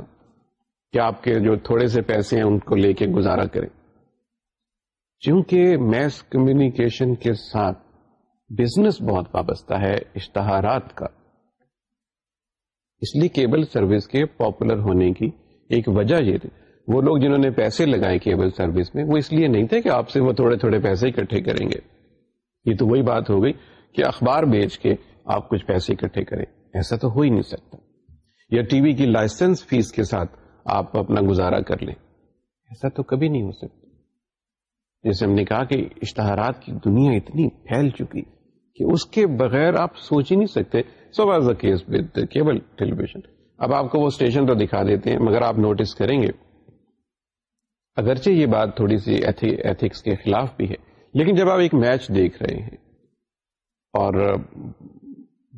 کہ آپ کے جو تھوڑے سے پیسے ہیں ان کو لے کے گزارا کریں چونکہ میس کمیونیکیشن کے ساتھ بزنس بہت وابستہ ہے اشتہارات کا اس لیے کیبل سروس کے پاپولر ہونے کی ایک وجہ یہ تھی وہ لوگ جنہوں نے پیسے لگائے کیبل سروس میں وہ اس لیے نہیں تھے کہ آپ سے وہ تھوڑے تھوڑے پیسے اکٹھے کریں گے یہ تو وہی بات ہو گئی کہ اخبار بیچ کے آپ کچھ پیسے اکٹھے کریں ایسا تو ہو ہی نہیں سکتا یا ٹی وی کی لائسنس فیس کے ساتھ آپ اپنا گزارا کر لیں ایسا تو کبھی نہیں ہو سکتا جیسے ہم نے کہا کہ اشتہارات کی دنیا اتنی پھیل چکی کہ اس کے بغیر آپ سوچ ہی نہیں سکتے سو کیبل ٹیلیویژن اب آپ کو وہ اسٹیشن تو دکھا دیتے ہیں مگر آپ نوٹس کریں گے اگرچہ یہ بات تھوڑی سی ایتھکس کے خلاف بھی ہے لیکن جب آپ ایک میچ دیکھ رہے ہیں اور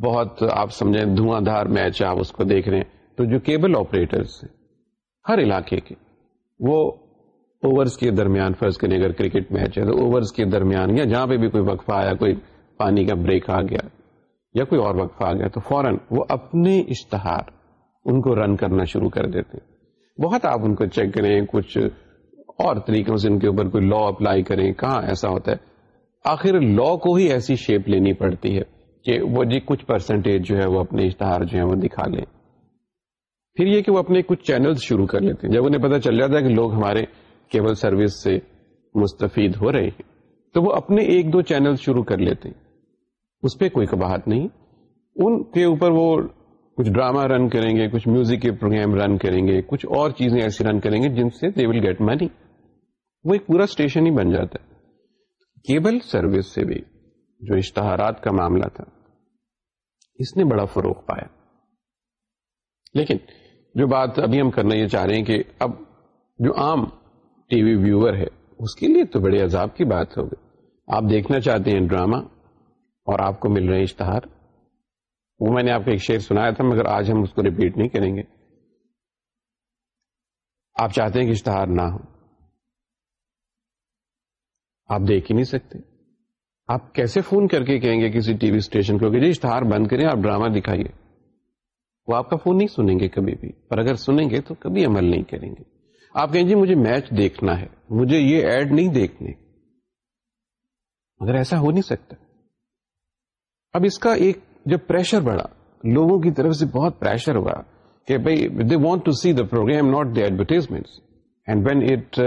بہت آپ سمجھیں دھواں دھار میچ آپ اس کو دیکھ رہے ہیں تو جو کیبل آپریٹرس ہیں ہر علاقے کے وہ اوورز کے درمیان فرض کریں اگر کرکٹ میچ ہے تو اوورز کے درمیان یا جہاں پہ بھی کوئی وقفہ آیا کوئی پانی کا بریک آ گیا یا کوئی اور وقفہ آ گیا تو فوراً وہ اپنے اشتہار ان کو رن کرنا شروع کر دیتے ہیں بہت آپ ان کو چیک کریں کچھ اور طریقوں سے ان کے اوپر کوئی لا اپلائی کریں کہاں ایسا ہوتا ہے آخر لا کو ہی ایسی شیپ لینی پڑتی ہے کہ وہ جی کچھ پرسنٹیج جو ہے وہ اپنے اشتہار جو ہے وہ دکھا لیں پھر یہ کہ وہ اپنے کچھ چینل شروع کر لیتے ہیں جب انہیں پتا چل جاتا ہے کہ لوگ ہمارے کیبل سروس سے مستفید ہو رہے ہیں تو وہ اپنے ایک دو چینل شروع کر لیتے ہیں اس پہ کوئی کباہت نہیں ان کے اوپر وہ کچھ ڈراما رن کریں گے کچھ میوزک کے پروگرام رن کریں گے کچھ اور چیزیں ایسی رن کریں گے جن سے دے ول گیٹ منی وہ ایک پورا اسٹیشن ہی بن جاتا ہے کیبل سروس سے بھی جو اشتہارات کا معاملہ تھا اس نے بڑا فروغ پایا لیکن جو بات ابھی ہم کرنا یہ چاہ رہے ہیں کہ اب جو عام ٹی وی ویور ہے اس کے لیے تو بڑے عذاب کی بات ہوگی آپ دیکھنا چاہتے ہیں ڈرامہ اور آپ کو مل رہے ہیں اشتہار وہ میں نے آپ کو ایک شعر سنایا تھا مگر آج ہم اس کو ریپیٹ نہیں کریں گے آپ چاہتے ہیں کہ اشتہار نہ ہو آپ دیکھ ہی نہیں سکتے آپ کیسے فون کر کے کہیں گے کسی ٹی وی اسٹیشن کو کہ جی اشتہار بند کریں آپ ڈرامہ دکھائیے وہ آپ کا فون نہیں سنیں گے کبھی بھی پر اگر سنیں گے تو کبھی عمل نہیں کریں گے آپ کہیں جی مجھے میچ دیکھنا ہے مجھے یہ ایڈ نہیں دیکھنے مگر ایسا ہو نہیں سکتا اب اس کا ایک جب پریشر بڑھا لوگوں کی طرف سے بہت پریشر ہوا کہ بھائی they want to see the program not the advertisement and when it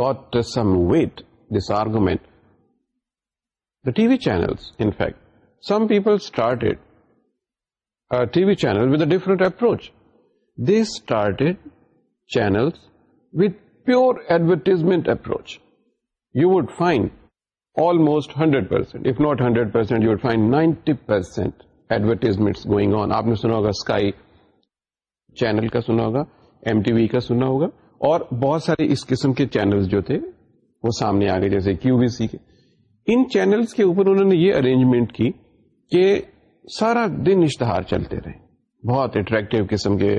got some weight TV channels in fact some people started approach دینل advertisement approach you would find almost hundred percent if not hundred percent you would find ninety percent advertisement going on آپ نے sky channel کا سنا ہوگا M T V کا سنا ہوگا اور بہت سارے اس قسم کے چینلس جو تھے وہ سامنے آ گئے جیسے کیو بی سی کے ان چینلز کے اوپر انہوں نے یہ ارینجمنٹ کی کہ سارا دن اشتہار چلتے رہے بہت اٹریکٹو قسم کے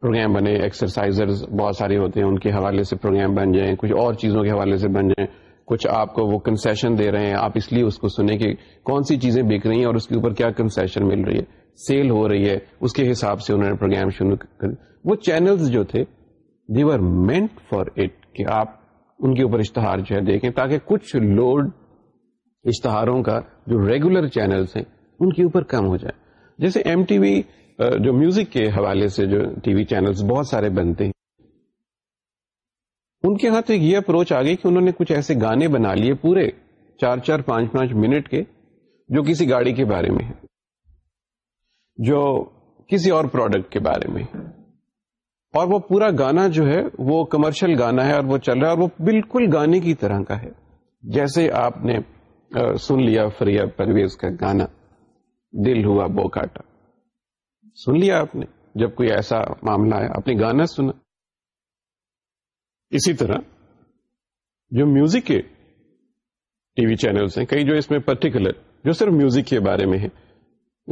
پروگرام بنے ایکسرسائزر بہت سارے ہوتے ہیں ان کے حوالے سے پروگرام بن جائیں کچھ اور چیزوں کے حوالے سے بن جائیں کچھ آپ کو وہ کنسیشن دے رہے ہیں آپ اس لیے اس کو سنیں کہ کون سی چیزیں بک رہی ہیں اور اس کے اوپر کیا کنسیشن مل رہی ہے سیل ہو رہی ہے اس کے حساب سے انہوں نے پروگرام شروع کر وہ چینلز جو تھے دیور مینٹ فار اٹ کہ آپ ان کے اوپر اشتہار جو ہے دیکھیں تاکہ کچھ لوڈ اشتہاروں کا جو ریگولر چینلز ہیں ان کے اوپر کم ہو جائے جیسے ایم ٹی وی جو میوزک کے حوالے سے جو ٹی وی چینلز بہت سارے بنتے ہیں ان کے ہاتھ ایک یہ اپروچ آ گئی کہ انہوں نے کچھ ایسے گانے بنا لیے پورے چار چار پانچ پانچ منٹ کے جو کسی گاڑی کے بارے میں ہے جو کسی اور پروڈکٹ کے بارے میں اور وہ پورا گانا جو ہے وہ کمرشل گانا ہے اور وہ چل رہا ہے اور وہ بالکل گانے کی طرح کا ہے جیسے آپ نے سن لیا فریا پرویز کا گانا دل ہوا بو کاٹا سن لیا آپ نے جب کوئی ایسا معاملہ آیا آپ نے گانا سنا اسی طرح جو میوزک کے ٹی وی چینلز ہیں کئی جو اس میں پرٹیکولر جو صرف میوزک کے بارے میں ہیں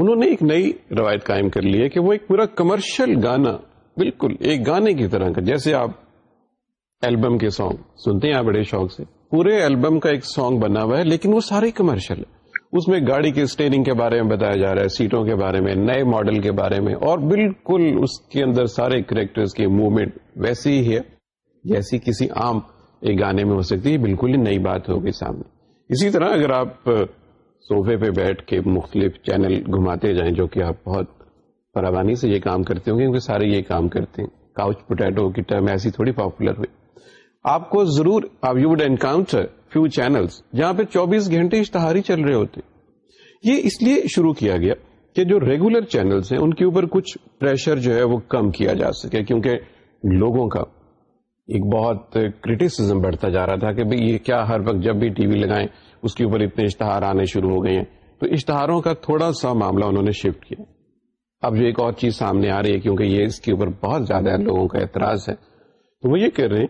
انہوں نے ایک نئی روایت قائم کر لی ہے کہ وہ ایک پورا کمرشل گانا بالکل ایک گانے کی طرح کا جیسے آپ البم کے سانگ سنتے ہیں بڑے شوق سے پورے البم کا ایک سانگ بنا ہوا ہے لیکن وہ سارے کمرشل ہے اس میں گاڑی کے اسٹیئرنگ کے بارے میں بتایا جا رہا ہے سیٹوں کے بارے میں نئے ماڈل کے بارے میں اور بالکل اس کے اندر سارے کریکٹر کے موومنٹ ویسی ہی ہے جیسی کسی عام ایک گانے میں ہو سکتی ہے بالکل ہی نئی بات ہوگی سامنے اسی طرح اگر آپ صوفے پہ بیٹھ کے مختلف چینل گھماتے جائیں جو کہ آپ بہت فراوانی سے یہ کام کرتے ہوں گے کیونکہ سارے یہ کام کرتے ہیں کاؤچ پوٹیٹو کی ٹرم ایسی تھوڑی پاپولر ہوئی آپ کو ضرور you would encounter few channels جہاں پہ چوبیس گھنٹے اشتہاری چل رہے ہوتے یہ اس لیے شروع کیا گیا کہ جو ریگولر چینلس ہیں ان کے اوپر کچھ پریشر جو ہے وہ کم کیا جا سکے کیونکہ لوگوں کا ایک بہت کریٹیسم بڑھتا جا رہا تھا کہ بھائی یہ کیا ہر وقت جب بھی ٹی وی لگائیں اس کے اوپر اتنے اشتہار آنے شروع ہو گئے ہیں تو اشتہاروں کا تھوڑا سا معاملہ انہوں نے شفٹ کیا اب جو ایک اور چیز سامنے آ رہی ہے کیونکہ یہ اس کے اوپر بہت زیادہ لوگوں کا اعتراض ہے تو وہ یہ کر رہے ہیں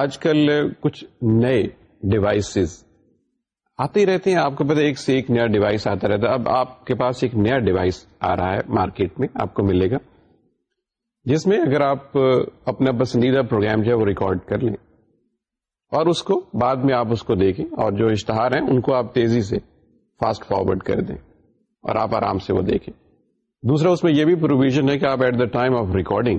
آج کل کچھ نئے ڈیوائسز آتے ہی رہتے ہیں آپ کو پتہ ایک سے ایک نیا ڈیوائس آتا رہتا ہے اب آپ کے پاس ایک نیا ڈیوائس آ رہا ہے مارکیٹ میں آپ کو ملے گا جس میں اگر آپ اپنا پسندیدہ پروگرام جو ہے وہ ریکارڈ کر لیں اور اس کو بعد میں آپ اس کو دیکھیں اور جو اشتہار ہیں ان کو آپ تیزی سے فاسٹ فارورڈ کر دیں اور آپ آرام سے وہ دیکھیں دوسرا اس میں یہ بھی پروویژن ہے کہ آپ at the time of recording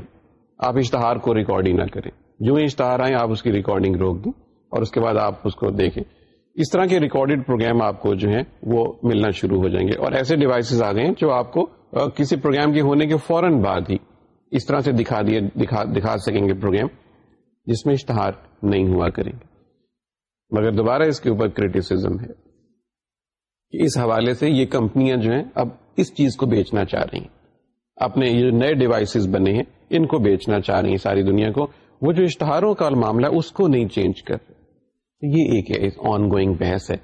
آپ اشتہار کو ریکارڈ ہی نہ کریں جو ہی اشتہار آئیں آپ اس کی ریکارڈنگ روک دیں اور اس کے بعد آپ اس کو دیکھیں اس طرح کے ریکارڈیڈ پروگرام آپ کو جو ہے وہ ملنا شروع ہو جائیں گے اور ایسے ڈیوائسز آ ہیں جو آپ کو کسی پروگرام کے ہونے کے فوراً بعد ہی اس طرح سے دکھا سکیں گے پروگرام جس میں اشتہار نہیں ہوا کریں گے مگر دوبارہ اس کے اوپر کریٹیسم ہے اس حوالے سے یہ کمپنیاں جو ہیں اب اس چیز کو بیچنا چاہ رہی ہیں اپنے یہ نئے ڈیوائسز بنے ہیں ان کو بیچنا چاہ رہی ہیں ساری دنیا کو وہ جو اشتہاروں کا معاملہ اس کو نہیں چینج کر یہ ایک آن گوئنگ بحث ہے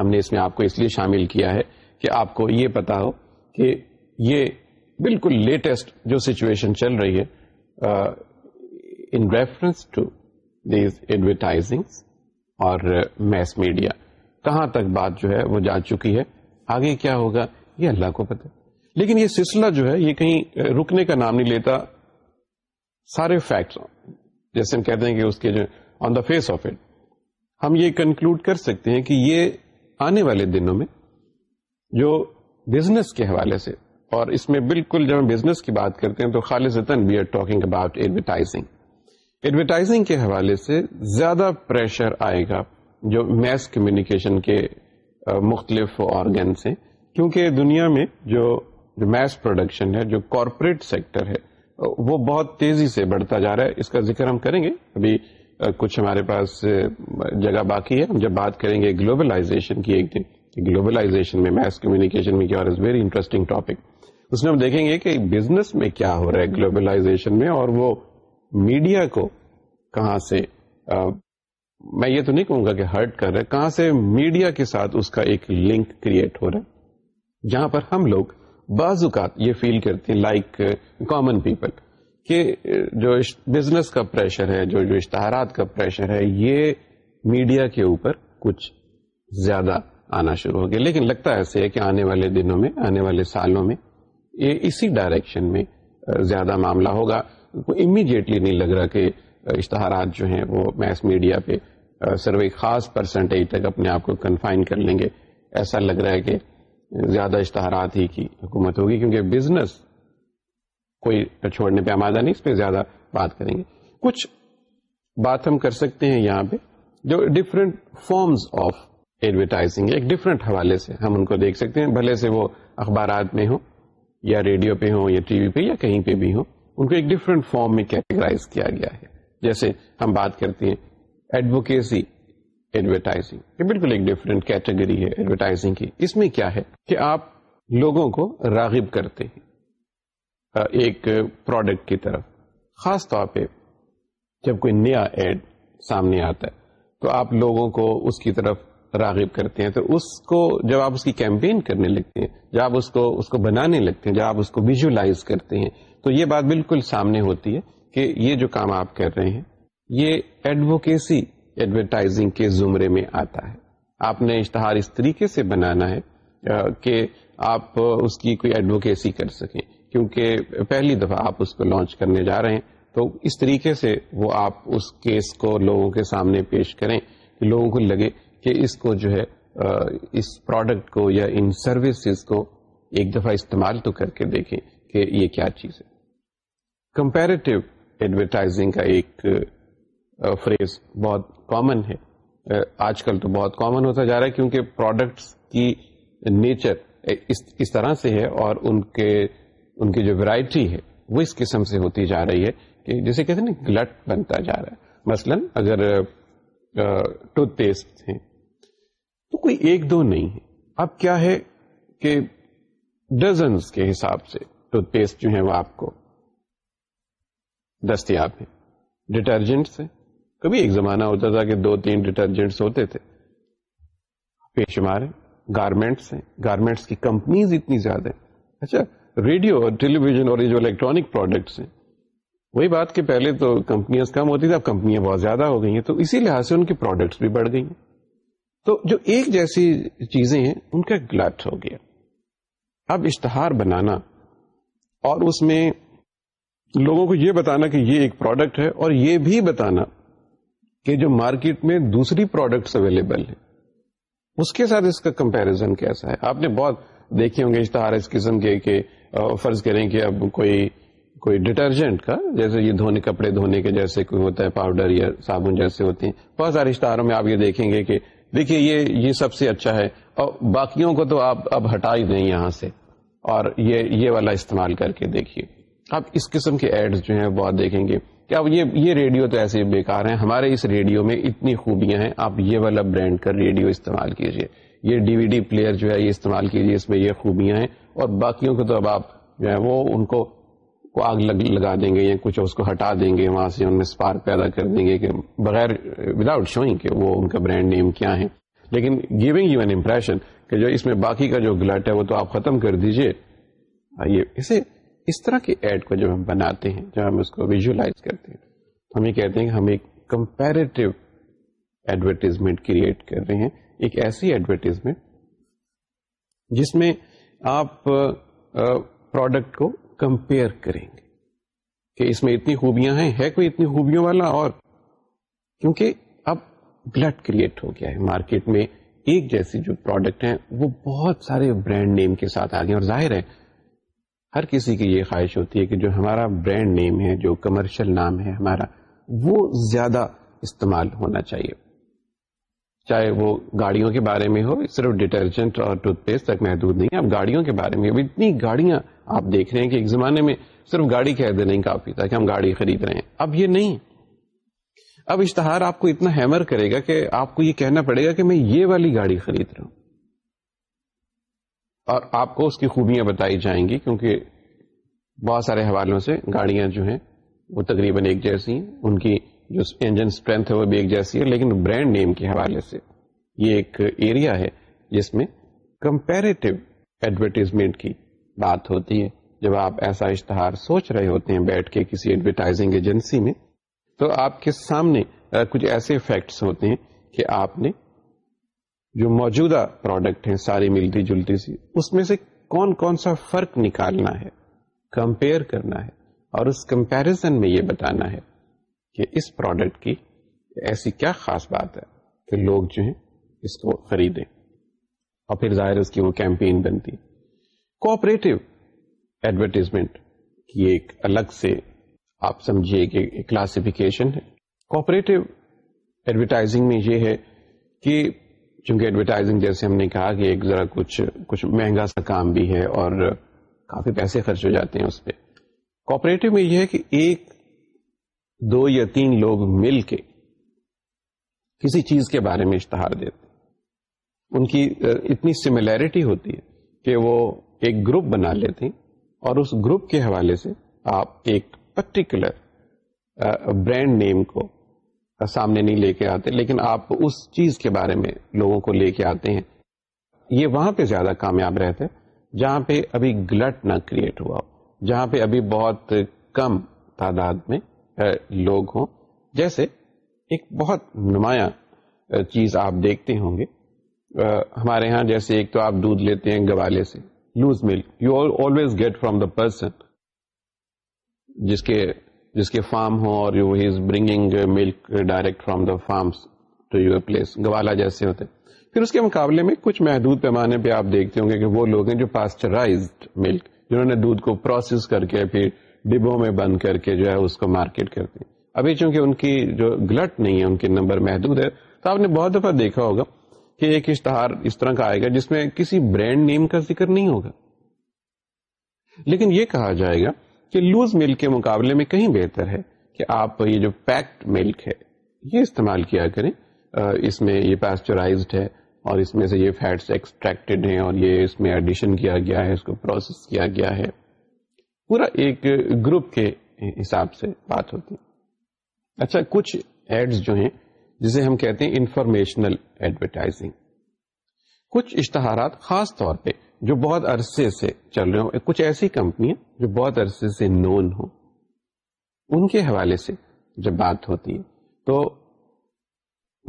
ہم نے اس میں آپ کو اس لیے شامل کیا ہے کہ آپ کو یہ پتا ہو کہ یہ بالکل لیٹسٹ جو سچویشن چل رہی ہے in reference to these advertising اور میس میڈیا کہاں تک بات جو ہے وہ جا چکی ہے آگے کیا ہوگا یہ اللہ کو پتہ لیکن یہ سلسلہ جو ہے یہ کہیں رکنے کا نام نہیں لیتا سارے فیکٹس جیسے ہم کہتے ہیں کہ اس کے جو on the face of it ہم یہ کنکلوڈ کر سکتے ہیں کہ یہ آنے والے دنوں میں جو بزنس کے حوالے سے اور اس میں بالکل جب ہم بزنس کی بات کرتے ہیں تو we are talking about advertising advertising کے حوالے سے زیادہ پریشر آئے گا جو میس کمیونیکیشن کے مختلف آرگنس ہیں کیونکہ دنیا میں جو میس پروڈکشن ہے جو کارپوریٹ سیکٹر ہے وہ بہت تیزی سے بڑھتا جا رہا ہے اس کا ذکر ہم کریں گے ابھی کچھ ہمارے پاس جگہ باقی ہے ہم جب بات کریں گے گلوبلائزیشن کی ایک دن گلوبلائزیشن میں میس کمیونیکیشن میں کیا اور اس میں ہم دیکھیں گے کہ بزنس میں کیا ہو رہا ہے گلوبلائزیشن میں اور وہ میڈیا کو کہاں سے میں یہ تو نہیں کہوں گا کہ ہرٹ کر رہا ہے کہاں سے میڈیا کے ساتھ اس کا ایک لنک کریٹ ہو رہا ہے جہاں پر ہم لوگ بعض اوقات یہ فیل کرتے ہیں لائک کامن پیپل کہ جو بزنس کا پریشر ہے جو جو اشتہارات کا پریشر ہے یہ میڈیا کے اوپر کچھ زیادہ آنا شروع ہو گیا لیکن لگتا ہے ایسے ہے کہ آنے والے دنوں میں آنے والے سالوں میں یہ اسی ڈائریکشن میں زیادہ معاملہ ہوگا امیڈیٹلی نہیں لگ رہا کہ اشتہارات جو ہیں وہ میس میڈیا پہ سروے خاص پرسنٹیج تک اپنے آپ کو کنفائن کر لیں گے ایسا لگ رہا ہے کہ زیادہ اشتہارات ہی کی حکومت ہوگی کیونکہ بزنس کوئی چھوڑنے پہ آمادہ نہیں اس پہ زیادہ بات کریں گے کچھ بات ہم کر سکتے ہیں یہاں پہ جو ڈفرینٹ فارمس آف ایڈورٹائزنگ ایک ڈفرینٹ حوالے سے ہم ان کو دیکھ سکتے ہیں بھلے سے وہ اخبارات میں ہوں یا ریڈیو پہ ہوں یا ٹی وی پہ یا کہیں پہ بھی ہوں ان کو ایک ڈفرینٹ فارم میں کیٹیگرائز کیا گیا ہے جیسے ہم بات کرتے ہیں ایڈوکیسی ایڈورٹائزنگ یہ بالکل ایک ڈفرینٹ کیٹیگری ہے ایڈورٹائزنگ کی اس میں کیا ہے کہ آپ لوگوں کو راغب کرتے ہیں ایک پروڈکٹ کی طرف خاص طور پہ جب کوئی نیا ایڈ سامنے آتا ہے تو آپ لوگوں کو اس کی طرف راغب کرتے ہیں تو اس کو جب آپ اس کی کیمپین کرنے لگتے ہیں جب آپ اس کو اس کو بنانے لگتے ہیں جب آپ اس کو ویژولا کرتے ہیں تو یہ بات بالکل سامنے ہوتی ہے کہ یہ جو کام آپ کر رہے ہیں یہ ایڈوکیسی ایڈورٹائزنگ کے زمرے میں آتا ہے آپ نے اشتہار اس طریقے سے بنانا ہے کہ آپ اس کی کوئی ایڈوکیسی کر سکیں کیونکہ پہلی دفعہ آپ اس کو لانچ کرنے جا رہے ہیں تو اس طریقے سے وہ آپ اس کیس کو لوگوں کے سامنے پیش کریں لوگوں کو لگے کہ اس کو جو ہے اس پروڈکٹ کو یا ان سروسز کو ایک دفعہ استعمال تو کر کے دیکھیں کہ یہ کیا چیز ہے کمپیریٹو ایڈورٹائزنگ کا ایک فریز بہت کامن ہے آج کل تو بہت کامن ہوتا جا رہا ہے کیونکہ پروڈکٹس کی نیچر اس طرح سے ہے اور ان کے ان کی جو ویرائٹی ہے وہ اس قسم سے ہوتی جا رہی ہے کہ جسے کہتے ہیں گلٹ بنتا جا رہا ہے مثلا اگر ٹوتھ پیسٹ ہیں تو کوئی ایک دو نہیں ہے اب کیا ہے کہ ڈزنس کے حساب سے ٹوتھ پیسٹ جو ہیں وہ آپ کو دستیاب ہیں ڈٹرجنٹس ہیں کبھی ایک زمانہ ہوتا تھا کہ دو تین ڈٹرجنٹس ہوتے تھے شمار ہیں گارمنٹس ہیں گارمنٹس کی کمپنیز اتنی زیادہ ہیں اچھا ریڈیو اور ٹیلی ویژن اور یہ جو الیکٹرانک پروڈکٹس ہیں وہی بات کہ پہلے تو کمپنیاں کم ہوتی تھیں اب کمپنیاں بہت زیادہ ہو گئی ہیں تو اسی لحاظ سے ان کے پروڈکٹس بھی بڑھ گئی ہیں تو جو ایک جیسی چیزیں ہیں ان کا گلٹ ہو گیا اب اشتہار بنانا اور اس میں لوگوں کو یہ بتانا کہ یہ ایک پروڈکٹ ہے اور یہ بھی بتانا کہ جو مارکیٹ میں دوسری پروڈکٹس اویلیبل ہیں اس کے ساتھ اس کا کمپیرزن کیسا ہے آپ نے بہت دیکھے ہوں گے اشتہار اس قسم کے کہ فرض کریں کہ اب کوئی کوئی ڈٹرجنٹ کا جیسے یہ دھونے کپڑے دھونے کے جیسے کوئی ہوتا ہے پاؤڈر یا صابن جیسے ہوتے ہیں بہت سارے اشتہاروں میں آپ یہ دیکھیں گے کہ دیکھیے یہ یہ سب سے اچھا ہے اور باقیوں کو تو آپ اب ہٹا ہی دیں یہاں سے اور یہ یہ والا استعمال کر کے دیکھیے آپ اس قسم کے ایڈز جو ہیں بہت دیکھیں گے اب یہ یہ ریڈیو تو ایسے بیکار ہیں ہمارے اس ریڈیو میں اتنی خوبیاں ہیں آپ یہ والا برانڈ کا ریڈیو استعمال کیجیے یہ ڈی وی ڈی پلیئر جو ہے یہ استعمال کیجیے اس میں یہ خوبیاں ہیں اور باقیوں کو تو اب آپ جو ہے وہ ان کو آگ لگ لگا دیں گے یا کچھ اس کو ہٹا دیں گے وہاں سے ان میں اسپارک پیدا کر دیں گے کہ بغیر وداؤٹ شوئنگ کہ وہ ان کا برانڈ نیم کیا ہے لیکن گیونگ یو این امپریشن کہ جو اس میں باقی کا جو گلٹ ہے وہ تو آپ ختم کر دیجیے اس طرح کے ایڈ کو جب ہم بناتے ہیں جب ہم اس کو ویژلائز کرتے ہیں ہم یہ کہتے ہیں کہ ہم ایک کمپیریٹو ایڈورٹیزمنٹ کریٹ کر رہے ہیں ایک ایسی ایڈورٹیزمنٹ جس میں آپ پروڈکٹ کو کمپیئر کریں گے کہ اس میں اتنی خوبیاں ہیں ہے کوئی اتنی خوبیوں والا اور کیونکہ اب بلڈ کریٹ ہو گیا ہے مارکیٹ میں ایک جیسی جو پروڈکٹ ہیں وہ بہت سارے برانڈ نیم کے ساتھ آ گئے اور ظاہر ہے ہر کسی کی یہ خواہش ہوتی ہے کہ جو ہمارا برانڈ نیم ہے جو کمرشل نام ہے ہمارا وہ زیادہ استعمال ہونا چاہیے چاہے وہ گاڑیوں کے بارے میں ہو صرف ڈٹرجنٹ اور ٹوتھ پیسٹ تک محدود نہیں ہے اب گاڑیوں کے بارے میں اب اتنی گاڑیاں آپ دیکھ رہے ہیں کہ ایک زمانے میں صرف گاڑی کہہ دینا کافی کہ ہم گاڑی خرید رہے ہیں اب یہ نہیں اب اشتہار آپ کو اتنا ہیمر کرے گا کہ آپ کو یہ کہنا پڑے گا کہ میں یہ والی گاڑی خرید رہا ہوں اور آپ کو اس کی خوبیاں بتائی جائیں گی کیونکہ بہت سارے حوالوں سے گاڑیاں جو ہیں وہ تقریباً ایک جیسی ہیں ان کی جو انجن اسٹرینتھ ہے وہ بھی ایک جیسی ہے لیکن برانڈ نیم کے حوالے سے یہ ایک ایریا ہے جس میں کمپیریٹو ایڈورٹیزمنٹ کی بات ہوتی ہے جب آپ ایسا اشتہار سوچ رہے ہوتے ہیں بیٹھ کے کسی ایڈورٹائزنگ ایجنسی میں تو آپ کے سامنے کچھ ایسے فیکٹس ہوتے ہیں کہ آپ نے جو موجودہ پروڈکٹ ہیں ساری ملتی جلتی سی اس میں سے کون کون سا فرق نکالنا ہے کمپیئر کرنا ہے اور اس کمپیرزن میں یہ بتانا ہے کہ اس پروڈکٹ کی ایسی کیا خاص بات ہے کہ لوگ جو ہیں اس کو خریدیں اور پھر ظاہر اس کی وہ کیمپین بنتی کوپریٹو ایڈورٹیزمنٹ کی ایک الگ سے آپ سمجھیے کہ کلاسیفیکیشن ہے کوپریٹو ایڈورٹائزنگ میں یہ ہے کہ ایڈورٹائزنگ جیسے ہم نے کہا کہ ایک ذرا کچھ کچھ مہنگا سا کام بھی ہے اور کافی پیسے خرچ ہو جاتے ہیں اس پہ کوپریٹو میں یہ ہے کہ ایک دو یا تین لوگ مل کے کسی چیز کے بارے میں اشتہار دیتے ان کی اتنی سملیرٹی ہوتی ہے کہ وہ ایک گروپ بنا لیتے ہیں اور اس گروپ کے حوالے سے آپ ایک پرٹیکولر برانڈ نیم کو سامنے نہیں لے کے آتے لیکن آپ اس چیز کے بارے میں لوگوں کو لے کے آتے ہیں یہ وہاں پہ زیادہ کامیاب رہتے جہاں پہ ابھی گلٹ نہ کریٹ ہوا ہو جہاں پہ ابھی بہت کم تعداد میں لوگ ہوں جیسے ایک بہت نمایاں چیز آپ دیکھتے ہوں گے ہمارے ہاں جیسے ایک تو آپ دودھ لیتے ہیں گوالے سے loose milk you always get from the person جس کے جس کے فارم ہو اور you he is bringing milk direct from the to your place گوالا جیسے ہوتے پھر اس کے مقابلے میں کچھ محدود پیمانے پہ آپ دیکھتے ہوں گے کہ وہ لوگ ہیں جو پاسچرائزڈ ملک جنہوں نے دودھ کو پروسیس کر کے پھر ڈبوں میں بند کر کے جو ہے اس کو مارکیٹ کرتے ہیں ابھی چونکہ ان کی جو گلٹ نہیں ہے ان کے نمبر محدود ہے تو آپ نے بہت دفعہ دیکھا ہوگا کہ ایک اشتہار اس طرح کا آئے گا جس میں کسی برانڈ نیم کا ذکر نہیں ہوگا لیکن یہ کہا جائے گا لوز ملک کے مقابلے میں کہیں بہتر ہے کہ آپ یہ جو پیکڈ ملک ہے یہ استعمال کیا کریں اس میں یہ پیسچرائزڈ ہے اور اس میں سے یہ فیٹس ایکسٹریکٹیڈ ہیں اور یہ اس میں ایڈیشن کیا گیا ہے اس کو پروسیس کیا گیا ہے پورا ایک گروپ کے حساب سے بات ہوتی اچھا کچھ ایڈز جو ہیں جسے ہم کہتے ہیں انفارمیشنل ایڈورٹائزنگ کچھ اشتہارات خاص طور پہ جو بہت عرصے سے چل رہے ہوں کچھ ایسی کمپنیاں جو بہت عرصے سے نون ہو ان کے حوالے سے جب بات ہوتی ہے تو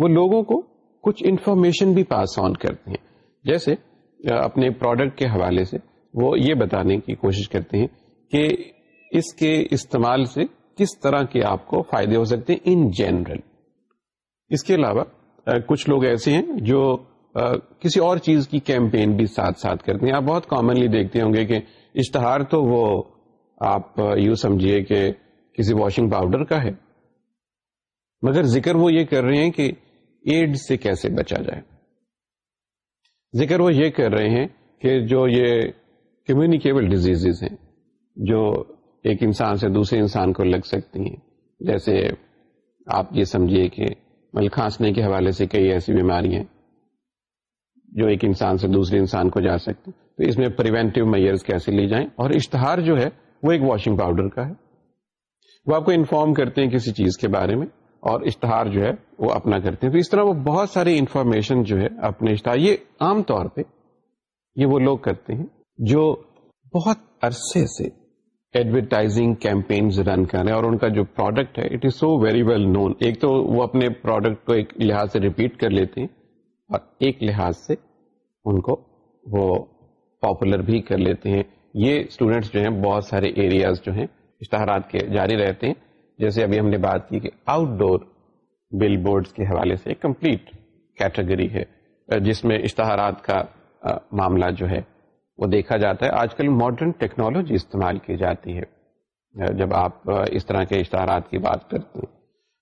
وہ لوگوں کو کچھ انفارمیشن بھی پاس آن کرتے ہیں جیسے اپنے پروڈکٹ کے حوالے سے وہ یہ بتانے کی کوشش کرتے ہیں کہ اس کے استعمال سے کس طرح کے آپ کو فائدے ہو سکتے ہیں ان جنرل اس کے علاوہ کچھ لوگ ایسے ہیں جو کسی اور چیز کی کیمپین بھی ساتھ ساتھ کرتے ہیں آپ بہت کامنلی دیکھتے ہوں گے کہ اشتہار تو وہ آپ یوں سمجھیے کہ کسی واشنگ پاؤڈر کا ہے مگر ذکر وہ یہ کر رہے ہیں کہ ایڈ سے کیسے بچا جائے ذکر وہ یہ کر رہے ہیں کہ جو یہ کمیونیکیبل ڈیزیز ہیں جو ایک انسان سے دوسرے انسان کو لگ سکتی ہیں جیسے آپ یہ سمجھیے کہ مل کھانسنے کے حوالے سے کئی ایسی بیماریاں جو ایک انسان سے دوسرے انسان کو جا سکتے تو اس میں پریونٹیو میئرز کیسے لی جائیں اور اشتہار جو ہے وہ ایک واشنگ پاؤڈر کا ہے وہ آپ کو انفارم کرتے ہیں کسی چیز کے بارے میں اور اشتہار جو ہے وہ اپنا کرتے ہیں تو اس طرح وہ بہت ساری انفارمیشن جو ہے اپنے اشتہار یہ عام طور پہ یہ وہ لوگ کرتے ہیں جو بہت عرصے سے ایڈورٹائزنگ کیمپینز رن کر رہے ہیں اور ان کا جو پروڈکٹ ہے it is so very well known ایک تو وہ اپنے پروڈکٹ کو ایک لحاظ سے ریپیٹ کر لیتے ہیں اور ایک لحاظ سے ان کو وہ پاپولر بھی کر لیتے ہیں یہ اسٹوڈینٹس جو ہیں بہت سارے ایریاز جو ہیں اشتہارات کے جاری رہتے ہیں جیسے ابھی ہم نے بات کی کہ آؤٹ ڈور بل بورڈس کے حوالے سے کمپلیٹ کیٹیگری ہے جس میں اشتہارات کا معاملہ جو ہے وہ دیکھا جاتا ہے آج کل ماڈرن ٹیکنالوجی استعمال کی جاتی ہے جب آپ اس طرح کے اشتہارات کی بات کرتے ہیں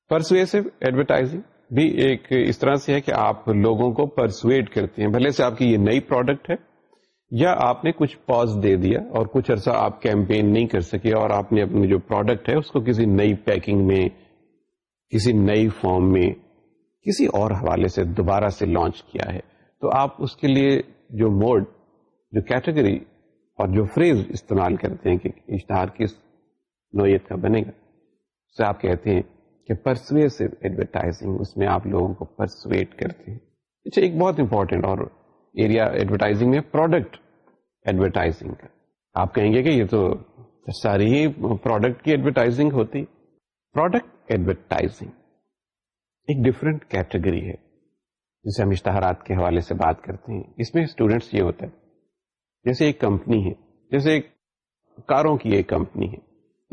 پرسویسو ایڈورٹائزنگ بھی ایک اس طرح سے ہے کہ آپ لوگوں کو پرسویٹ کرتے ہیں بھلے سے آپ کی یہ نئی پروڈکٹ ہے یا آپ نے کچھ پاز دے دیا اور کچھ عرصہ آپ کیمپین نہیں کر سکے اور آپ نے اپنی جو پروڈکٹ ہے اس کو کسی نئی پیکنگ میں کسی نئی فارم میں کسی اور حوالے سے دوبارہ سے لانچ کیا ہے تو آپ اس کے لیے جو موڈ جو کیٹیگری اور جو فریز استعمال کرتے ہیں کہ اشتہار کس نوعیت کا بنے گا اسے آپ کہتے ہیں کہ پرسویسو ایڈورٹائزنگ اس میں آپ لوگوں کو پرسویٹ کرتے ہیں اچھا ایک بہت امپورٹینٹ اور ایریا ایڈورٹائزنگ میں پروڈکٹ ایڈورٹائزنگ کا آپ کہیں گے کہ یہ تو ساری ہی پروڈکٹ کی ایڈورٹائزنگ ہوتی پروڈکٹ ایڈورٹائزنگ ایک ڈفرینٹ کیٹیگری ہے جسے ہم اشتہارات کے حوالے سے بات کرتے ہیں اس میں اسٹوڈینٹس یہ ہوتا ہے جیسے ایک کمپنی ہے جیسے کاروں کی ایک کمپنی ہے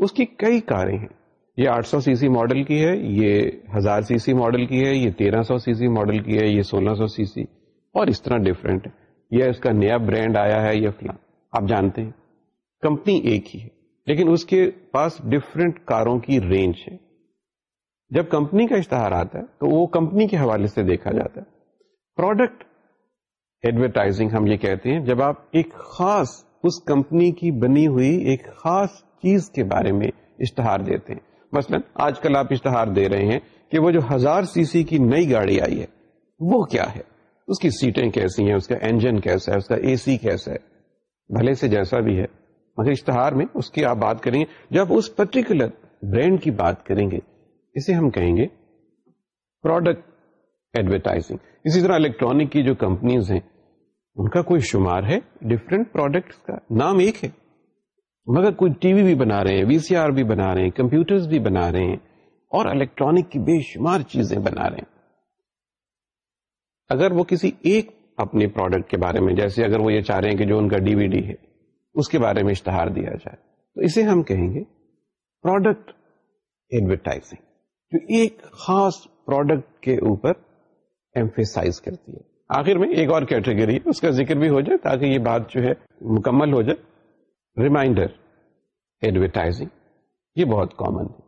اس کی کئی کاریں ہیں یہ آٹھ سو سی سی ماڈل کی ہے یہ ہزار سی سی ماڈل کی ہے یہ تیرہ سو سی سی ماڈل کی ہے یہ سولہ سو سی سی اور اس طرح ڈفرینٹ ہے یہ اس کا نیا برانڈ آیا ہے یا فلاں آپ جانتے ہیں کمپنی ایک ہی ہے لیکن اس کے پاس ڈفرینٹ کاروں کی رینج ہے جب کمپنی کا اشتہار آتا ہے تو وہ کمپنی کے حوالے سے دیکھا جاتا ہے پروڈکٹ ایڈورٹائزنگ ہم یہ کہتے ہیں جب آپ ایک خاص اس کمپنی کی بنی ہوئی ایک خاص چیز کے بارے میں اشتہار دیتے ہیں مثلا آج کل آپ اشتہار دے رہے ہیں کہ وہ جو ہزار سی سی کی نئی گاڑی آئی ہے وہ کیا ہے اس کی سیٹیں کیسی ہیں اس کا انجن کیسا ہے اس کا اے سی کیسا ہے بھلے سے جیسا بھی ہے مگر اشتہار میں اس کی آپ بات کریں گے جب اس پرٹیکولر برانڈ کی بات کریں گے اسے ہم کہیں گے پروڈکٹ ایڈورٹائزنگ اسی طرح الیکٹرانک کی جو کمپنیز ہیں ان کا کوئی شمار ہے ڈفرینٹ پروڈکٹ کا نام ایک ہے مگر کوئی ٹی وی بھی بنا رہے ہیں وی سی آر بھی بنا رہے ہیں کمپیوٹرز بھی بنا رہے ہیں اور الیکٹرانک کی بے شمار چیزیں بنا رہے ہیں اگر وہ کسی ایک اپنے پروڈکٹ کے بارے میں جیسے اگر وہ یہ چاہ رہے ہیں کہ جو ان کا ڈی وی ڈی ہے اس کے بارے میں اشتہار دیا جائے تو اسے ہم کہیں گے پروڈکٹ ایڈورٹائزنگ جو ایک خاص پروڈکٹ کے اوپر ایمفیسائز کرتی ہے آخر میں ایک اور کیٹیگری ہے اس کا ذکر بھی ہو جائے تاکہ یہ بات جو ہے مکمل ہو جائے ریمائنڈر ایڈورٹائزنگ یہ بہت کامن ہے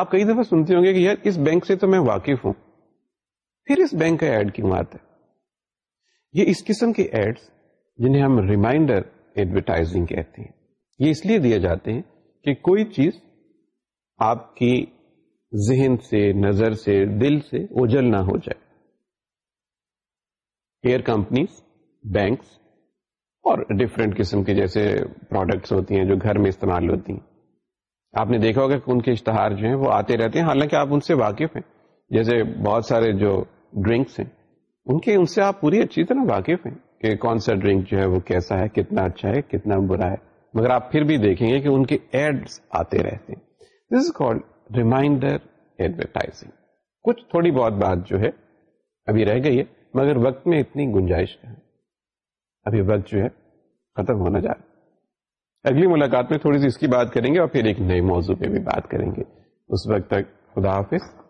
آپ کئی دفعہ سنتے ہوں گے کہ یار اس بینک سے تو میں واقف ہوں پھر اس بینک کا ایڈ کیوں آتا ہے یہ اس قسم کے ایڈ جنہیں ہم ریمائنڈر ایڈورٹائزنگ کہتے ہیں یہ اس لیے دیے جاتے ہیں کہ کوئی چیز آپ کی ذہن سے نظر سے دل سے اوجل نہ ہو جائے ایئر کمپنیز بینکس اور ڈفرینٹ قسم کے جیسے پروڈکٹس ہوتی ہیں جو گھر میں استعمال ہوتی ہیں آپ نے دیکھا ہوگا کہ ان کے اشتہار جو ہیں وہ آتے رہتے ہیں حالانکہ آپ ان سے واقف ہیں جیسے بہت سارے جو ڈرنکس ہیں ان کے ان سے آپ پوری اچھی طرح واقف ہیں کہ کون سا ڈرنک جو ہے وہ کیسا ہے کتنا اچھا ہے کتنا برا ہے مگر آپ پھر بھی دیکھیں گے کہ ان کے ایڈز آتے رہتے ہیں this is call reminder advertising کچھ تھوڑی بہت بات جو ہے ابھی رہ گئی ہے مگر وقت میں اتنی گنجائش ہے ابھی وقت جو ہے ختم ہونا جائے اگلی ملاقات میں تھوڑی سی اس کی بات کریں گے اور پھر ایک نئے موضوع پہ بھی بات کریں گے اس وقت تک خدا حافظ